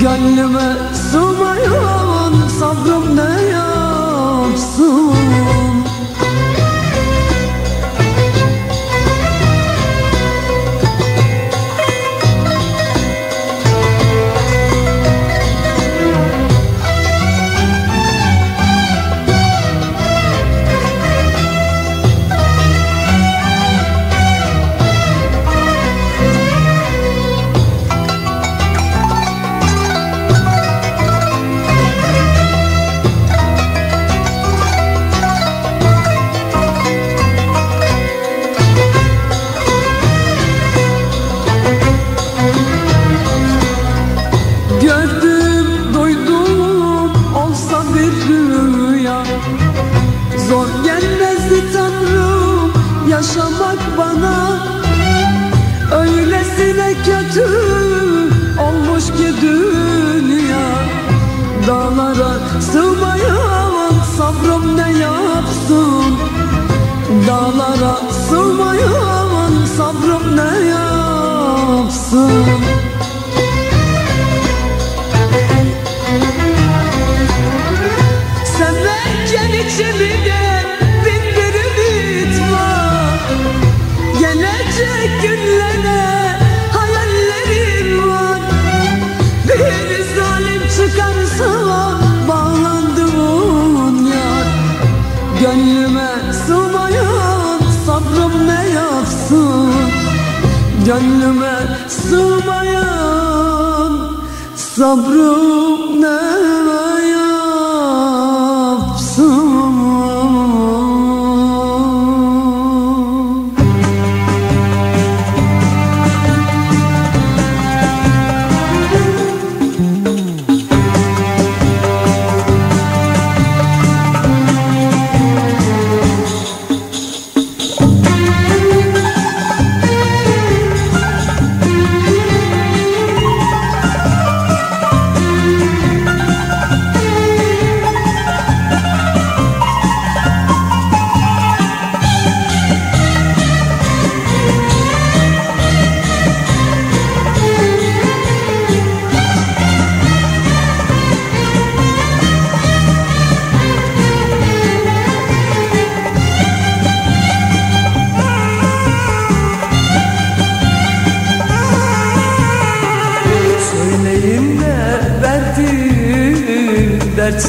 Speaker 13: Gönlüme sığmayan sabrım ne?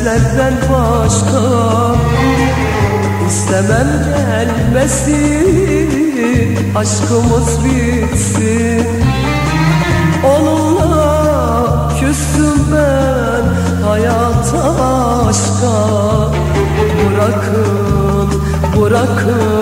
Speaker 13: Dertlerden başka İstemem gelmesin. Aşkımız bitsin. Onunla küstüm ben hayata aşka. Bırakın, bırakın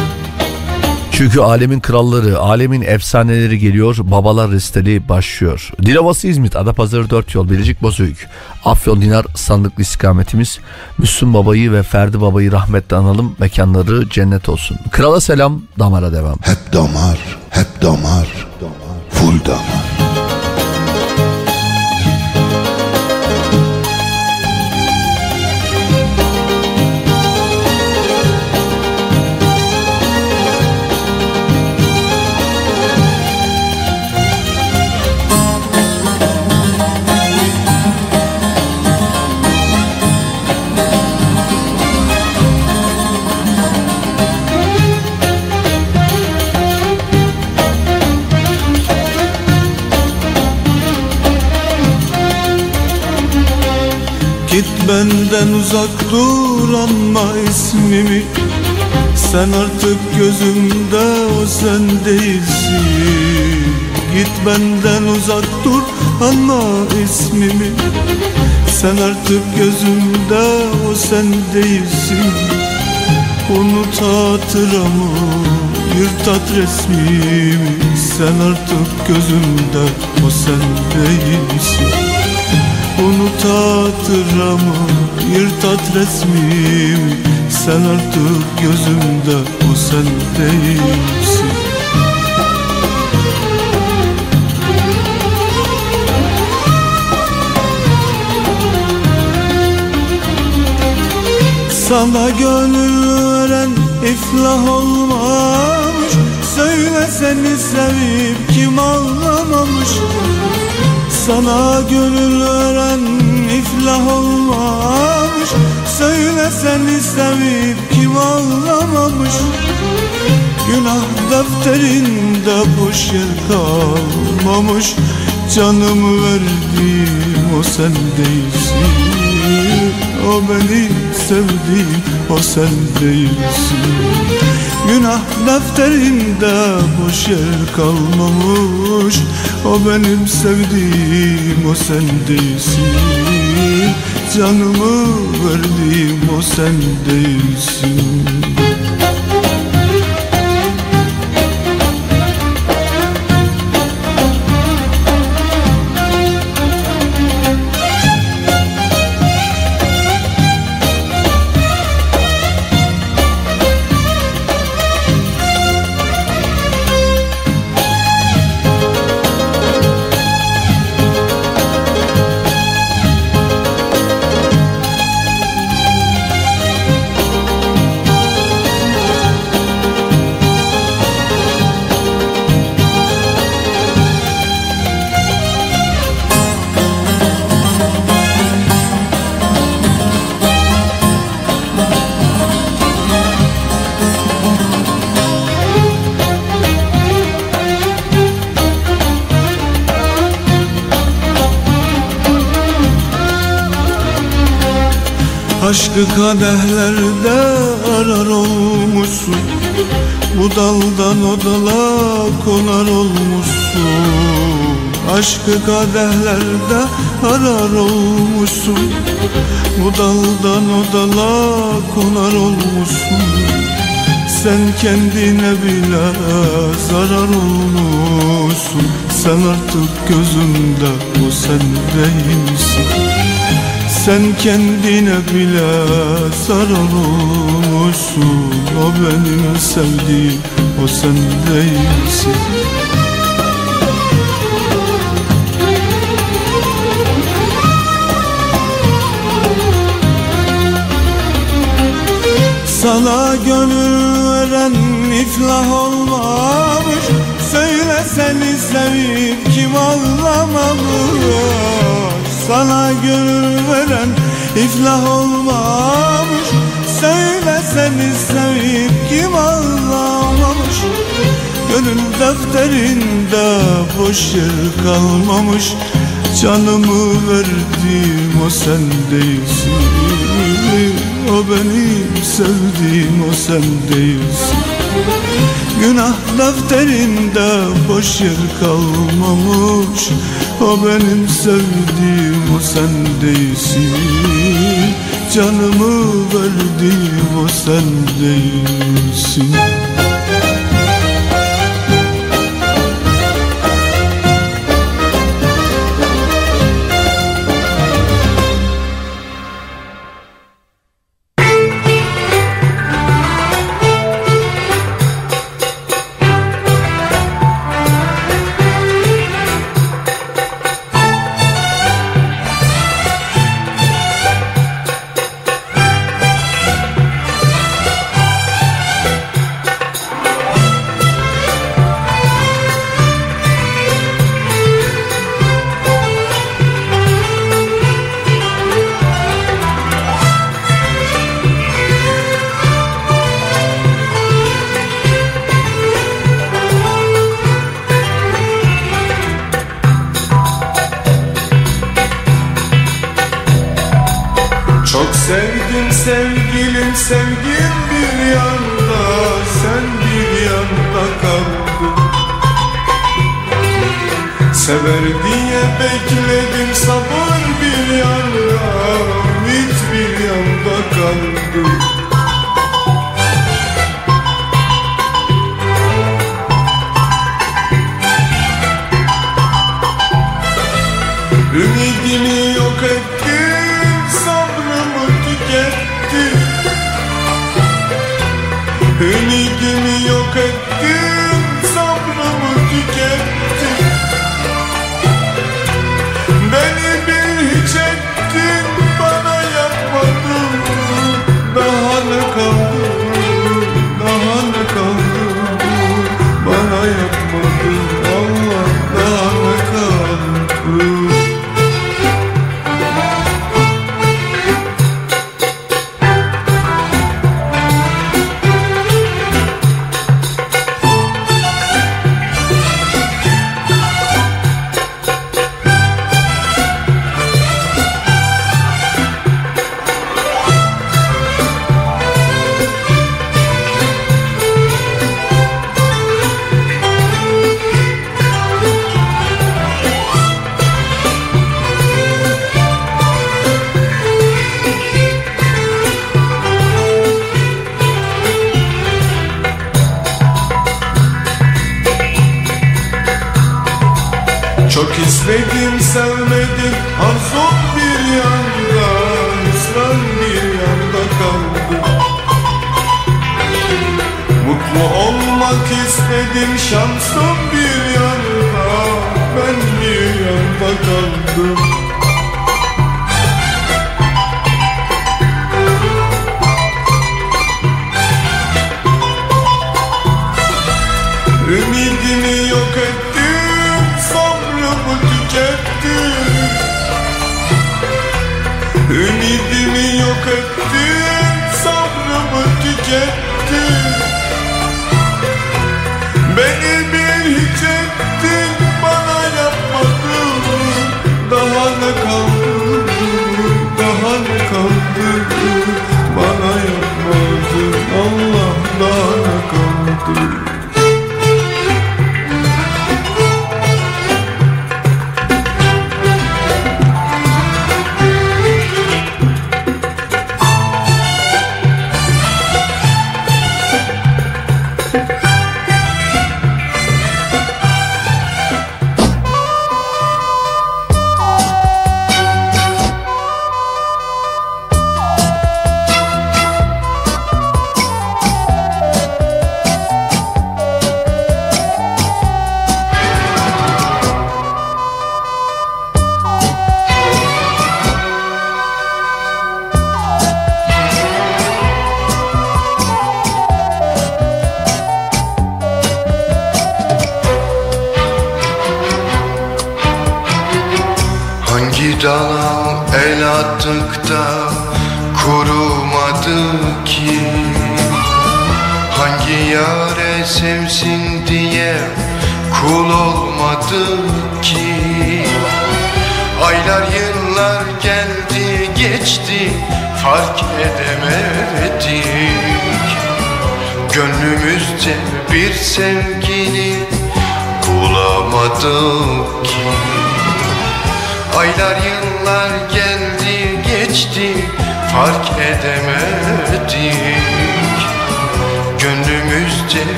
Speaker 2: Çünkü alemin kralları, alemin efsaneleri geliyor. Babalar listeli başlıyor. Dilovası İzmit, Adapazarı 4 yol, Bilecik Bozüyük. Afyon Dinar sandıklı istikametimiz. Müslüm Baba'yı ve Ferdi Baba'yı rahmetle analım. Mekanları cennet olsun. Krala selam, damara devam.
Speaker 20: Hep damar, hep damar, full damar.
Speaker 11: Benden uzak dur anma ismimi. Sen artık gözümde o sen değilsin. Git benden uzak dur anma ismimi. Sen artık gözümde o sen değilsin. Unut hatıramı yırt at resmimi. Sen artık gözümde o sen değilsin Unut hatıramı yırt at resmimi Sen artık gözümde o sen değilsin. Sana gönül veren iflah olmamış. Söyle seni sevip kim ağlamamış Sana gönül veren iflah olmamış. Söyle seni sevip kim ağlamamış? Günah defterinde boş yer kalmamış. Canımı verdim o sen değilsin. O beni sevdim o sen değilsin Günah defterinde boş yer kalmamış. O benim sevdiğim o sen değilsin. Canımı verdim o sen değilsin Aşkı kadehlerde arar olmuşsun. Bu daldan o dala konar olmuşsun. Aşkı kadehlerde arar olmuşsun. Bu daldan o dala konar olmuşsun. Sen kendine bile zarar olmuşsun. Sen artık gözümde o sen değilsin sen kendine bile zarar olmuşsun O benim sevdiğim o sen değilsin. Sana gönül veren iflah olmamış. Söyle seni sevip kim ağlamamış Sana gönül veren iflah olmamış. Söyle seni sevip kim ağlamamış Gönül defterinde boş yer kalmamış. Canımı verdim o sen değilsin. O benim sevdiğim o sen değilsin. Günah defterinde boş yer kalmamış O benim sevdiğim o sen değilsin. Canımı verdim o sen değilsin
Speaker 3: İstedim sevmedim. Arzum bir yanda Hüsran bir yanda kaldı Mutlu olmak istedim şansım bir yanda. Ben bir yanda kaldım Tükettim Beni bir hiç ettin Bana yapmadın. Daha ne kaldı Daha ne kaldı Bana yapmadın Allah daha ne kaldı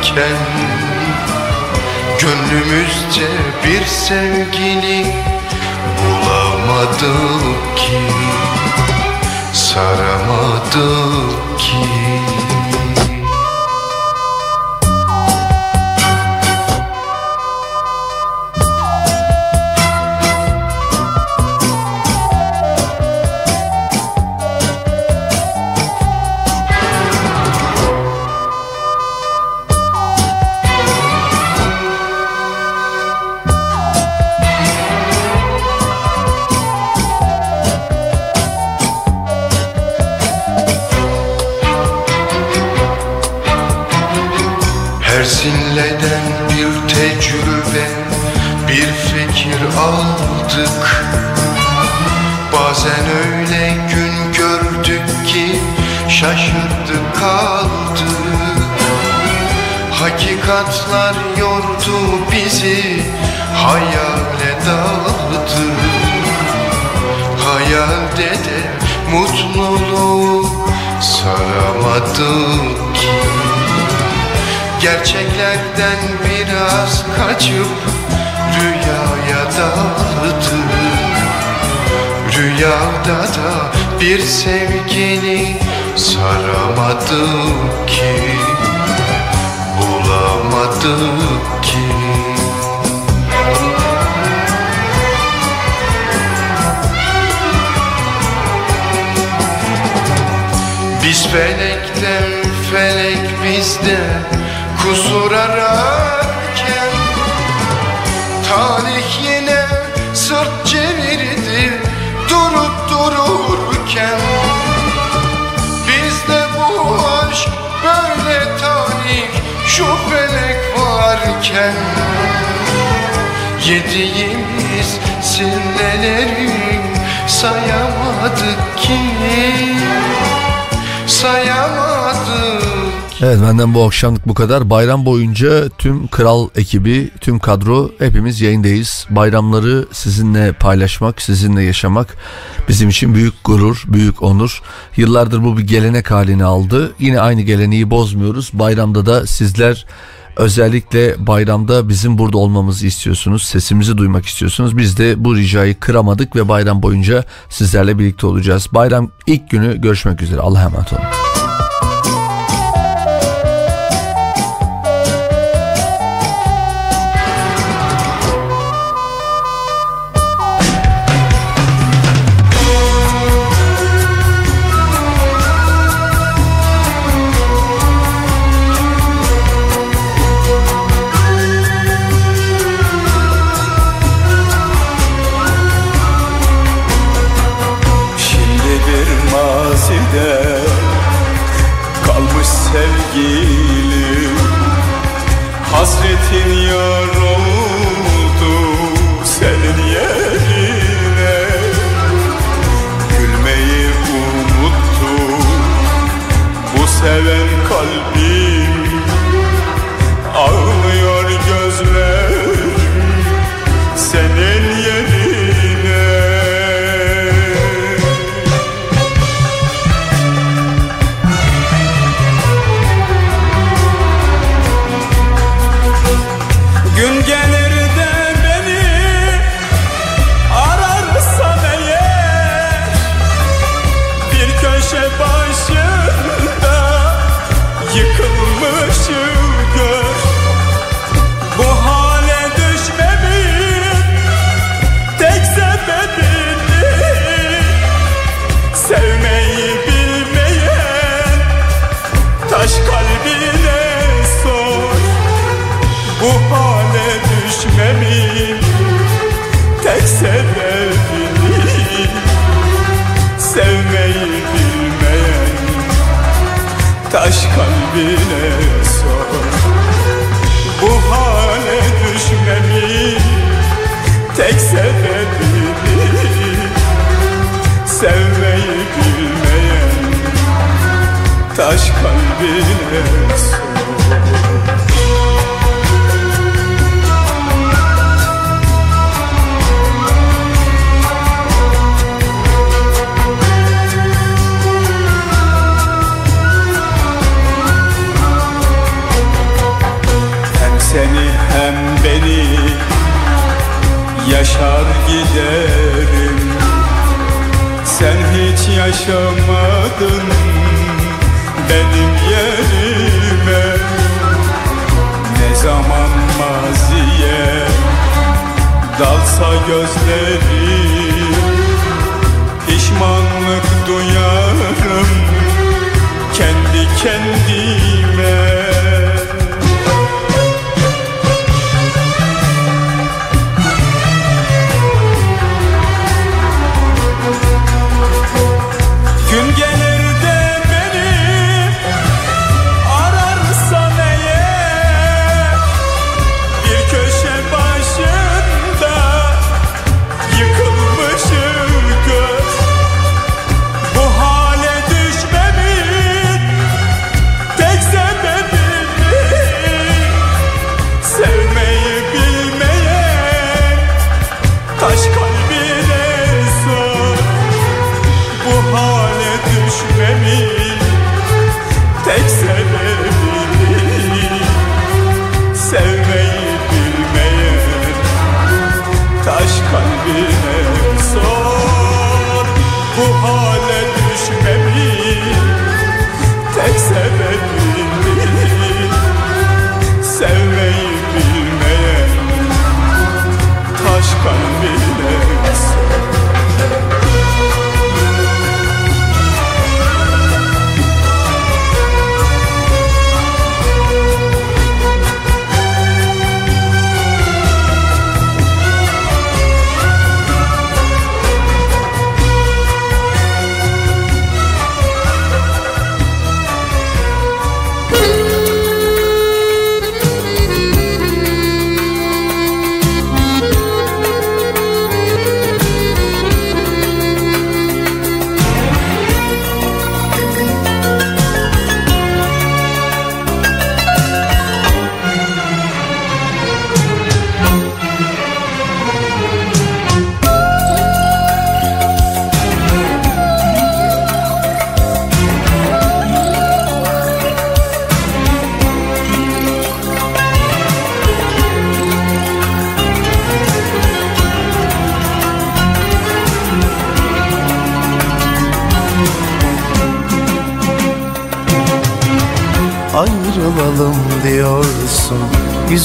Speaker 3: varken Gönlümüzce bir sevgili bulamadık ki Saramadık bir sevgini saramadık ki Bulamadık ki.
Speaker 17: Biz felekten felek bizde kusur arar varken Yediğimiz silleleri sayamadık ki Sayamadık
Speaker 2: Evet benden bu akşamlık bu kadar. Bayram boyunca tüm kral ekibi, tüm kadro hepimiz yayındayız. Bayramları sizinle paylaşmak, sizinle yaşamak bizim için büyük gurur, büyük onur. Yıllardır bu bir gelenek halini aldı. Yine aynı geleneği bozmuyoruz. Bayramda da sizler özellikle bayramda bizim burada olmamızı istiyorsunuz. Sesimizi duymak istiyorsunuz. Biz de bu ricayı kıramadık ve bayram boyunca sizlerle birlikte olacağız. Bayram ilk günü görüşmek üzere. Allah'a emanet olun.
Speaker 11: Sevmeyi bilmeyen taş kalbine sor. Bu hale düşmemin tek sebebini Sevmeyi bilmeyen taş kalbine sor. Bu hale düşmemin tek sebebini Sevmeyi taş kalbine sor. Seni hem beni yaşar giderim. Sen hiç yaşamadın benim yerime. Ne zaman maziye dalsa gözlerim. Pişmanlık duyarım kendi kendime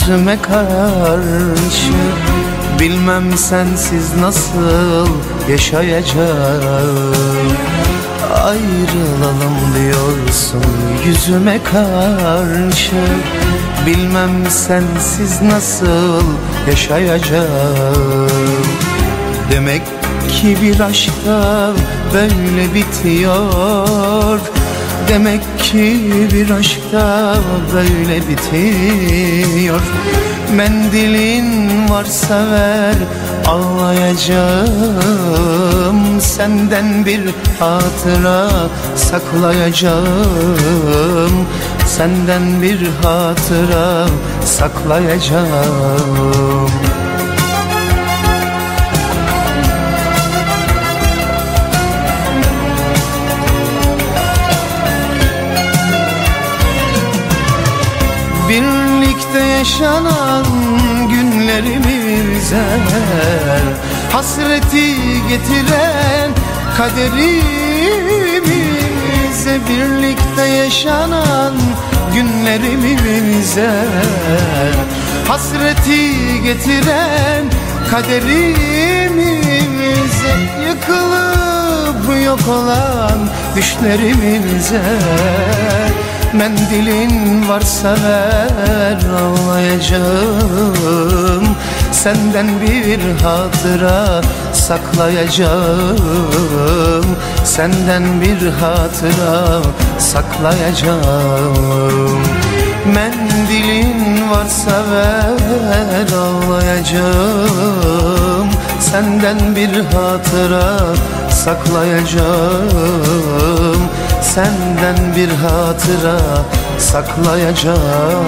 Speaker 17: yüzüme karşı Bilmem sensiz nasıl yaşayacağım. Ayrılalım diyorsun yüzüme karşı Bilmem sensiz nasıl yaşayacağım. Demek ki bir aşkta böyle bitiyor Demek ki bir aşkta böyle bitiyor. Mendilin varsa ver ağlayacağım. Senden bir hatıra saklayacağım. Senden bir hatıra saklayacağım yaşanan günlerimize Hasreti getiren kaderimize Birlikte yaşanan günlerimize Hasreti getiren kaderimize Yıkılıp yok olan düşlerimize Mendilin varsa ver ağlayacağım. Senden bir hatıra saklayacağım. Senden bir hatıra saklayacağım. Mendilin varsa ver ağlayacağım. Senden bir hatıra saklayacağım Senden bir hatıra saklayacağım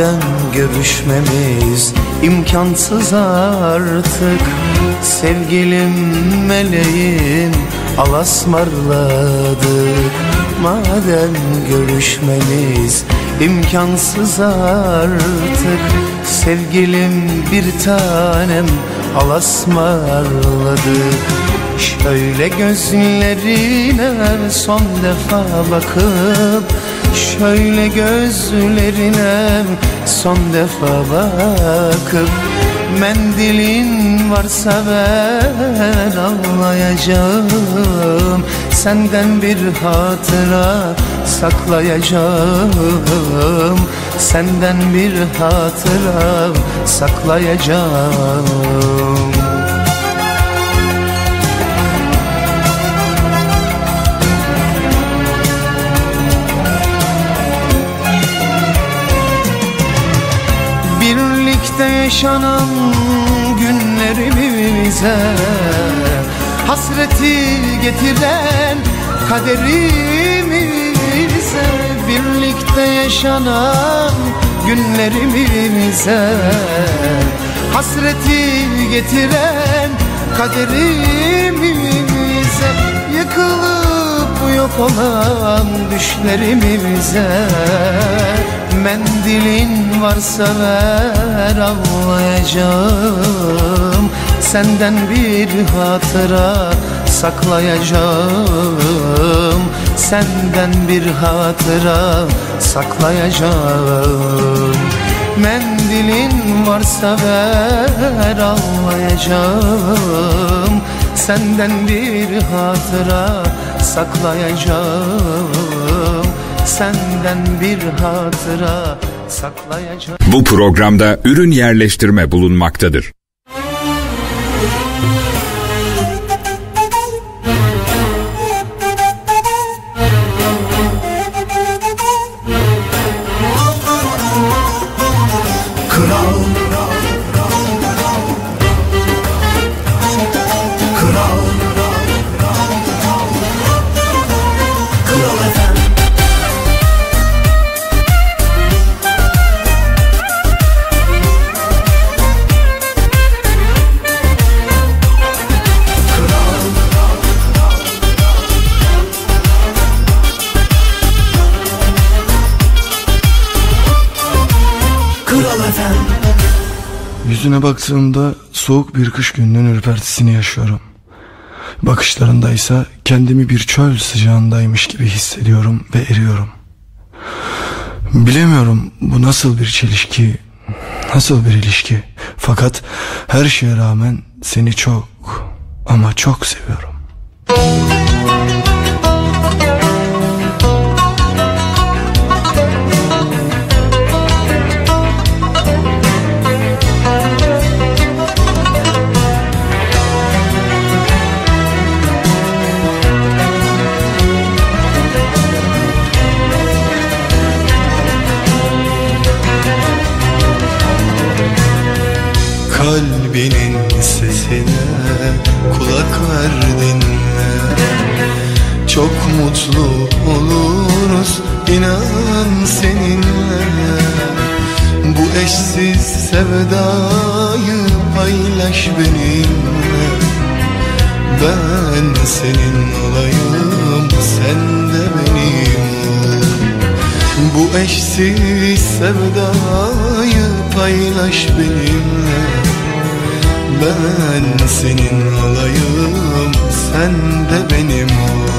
Speaker 17: Madem görüşmemiz imkansız artık Sevgilim meleğim alasmarladık. Madem görüşmemiz imkansız artık Sevgilim bir tanem alasmarladık. Şöyle gözlerine son defa bakıp Şöyle gözlerine son defa bakıp Mendilin varsa ver ağlayacağım Senden bir hatıra saklayacağım. Senden bir hatıra saklayacağım yaşanan günlerimize Hasreti getiren kaderimize Birlikte yaşanan günlerimize Hasreti getiren kaderimize Yıkılıp yok olan düşlerimize Mendilin varsa ver ağlayacağım Senden bir hatıra saklayacağım. Senden bir hatıra saklayacağım. Mendilin varsa ver ağlayacağım Senden bir hatıra saklayacağım Senden bir hatıra saklayacağım
Speaker 1: Bu programda ürün yerleştirme bulunmaktadır.
Speaker 21: Baktığımda soğuk bir kış gününün ürpertisini yaşıyorum. Bakışlarındaysa kendimi bir çöl sıcağındaymış gibi hissediyorum ve eriyorum. Bilemiyorum bu nasıl bir çelişki, nasıl bir ilişki. Fakat her şeye rağmen seni çok ama çok seviyorum.
Speaker 3: Kalbinin sevdayı paylaş benimle. Ben senin olayım sen de benim bu eşsiz sevdayı paylaş benimle. Ben senin olayım sen de benim ol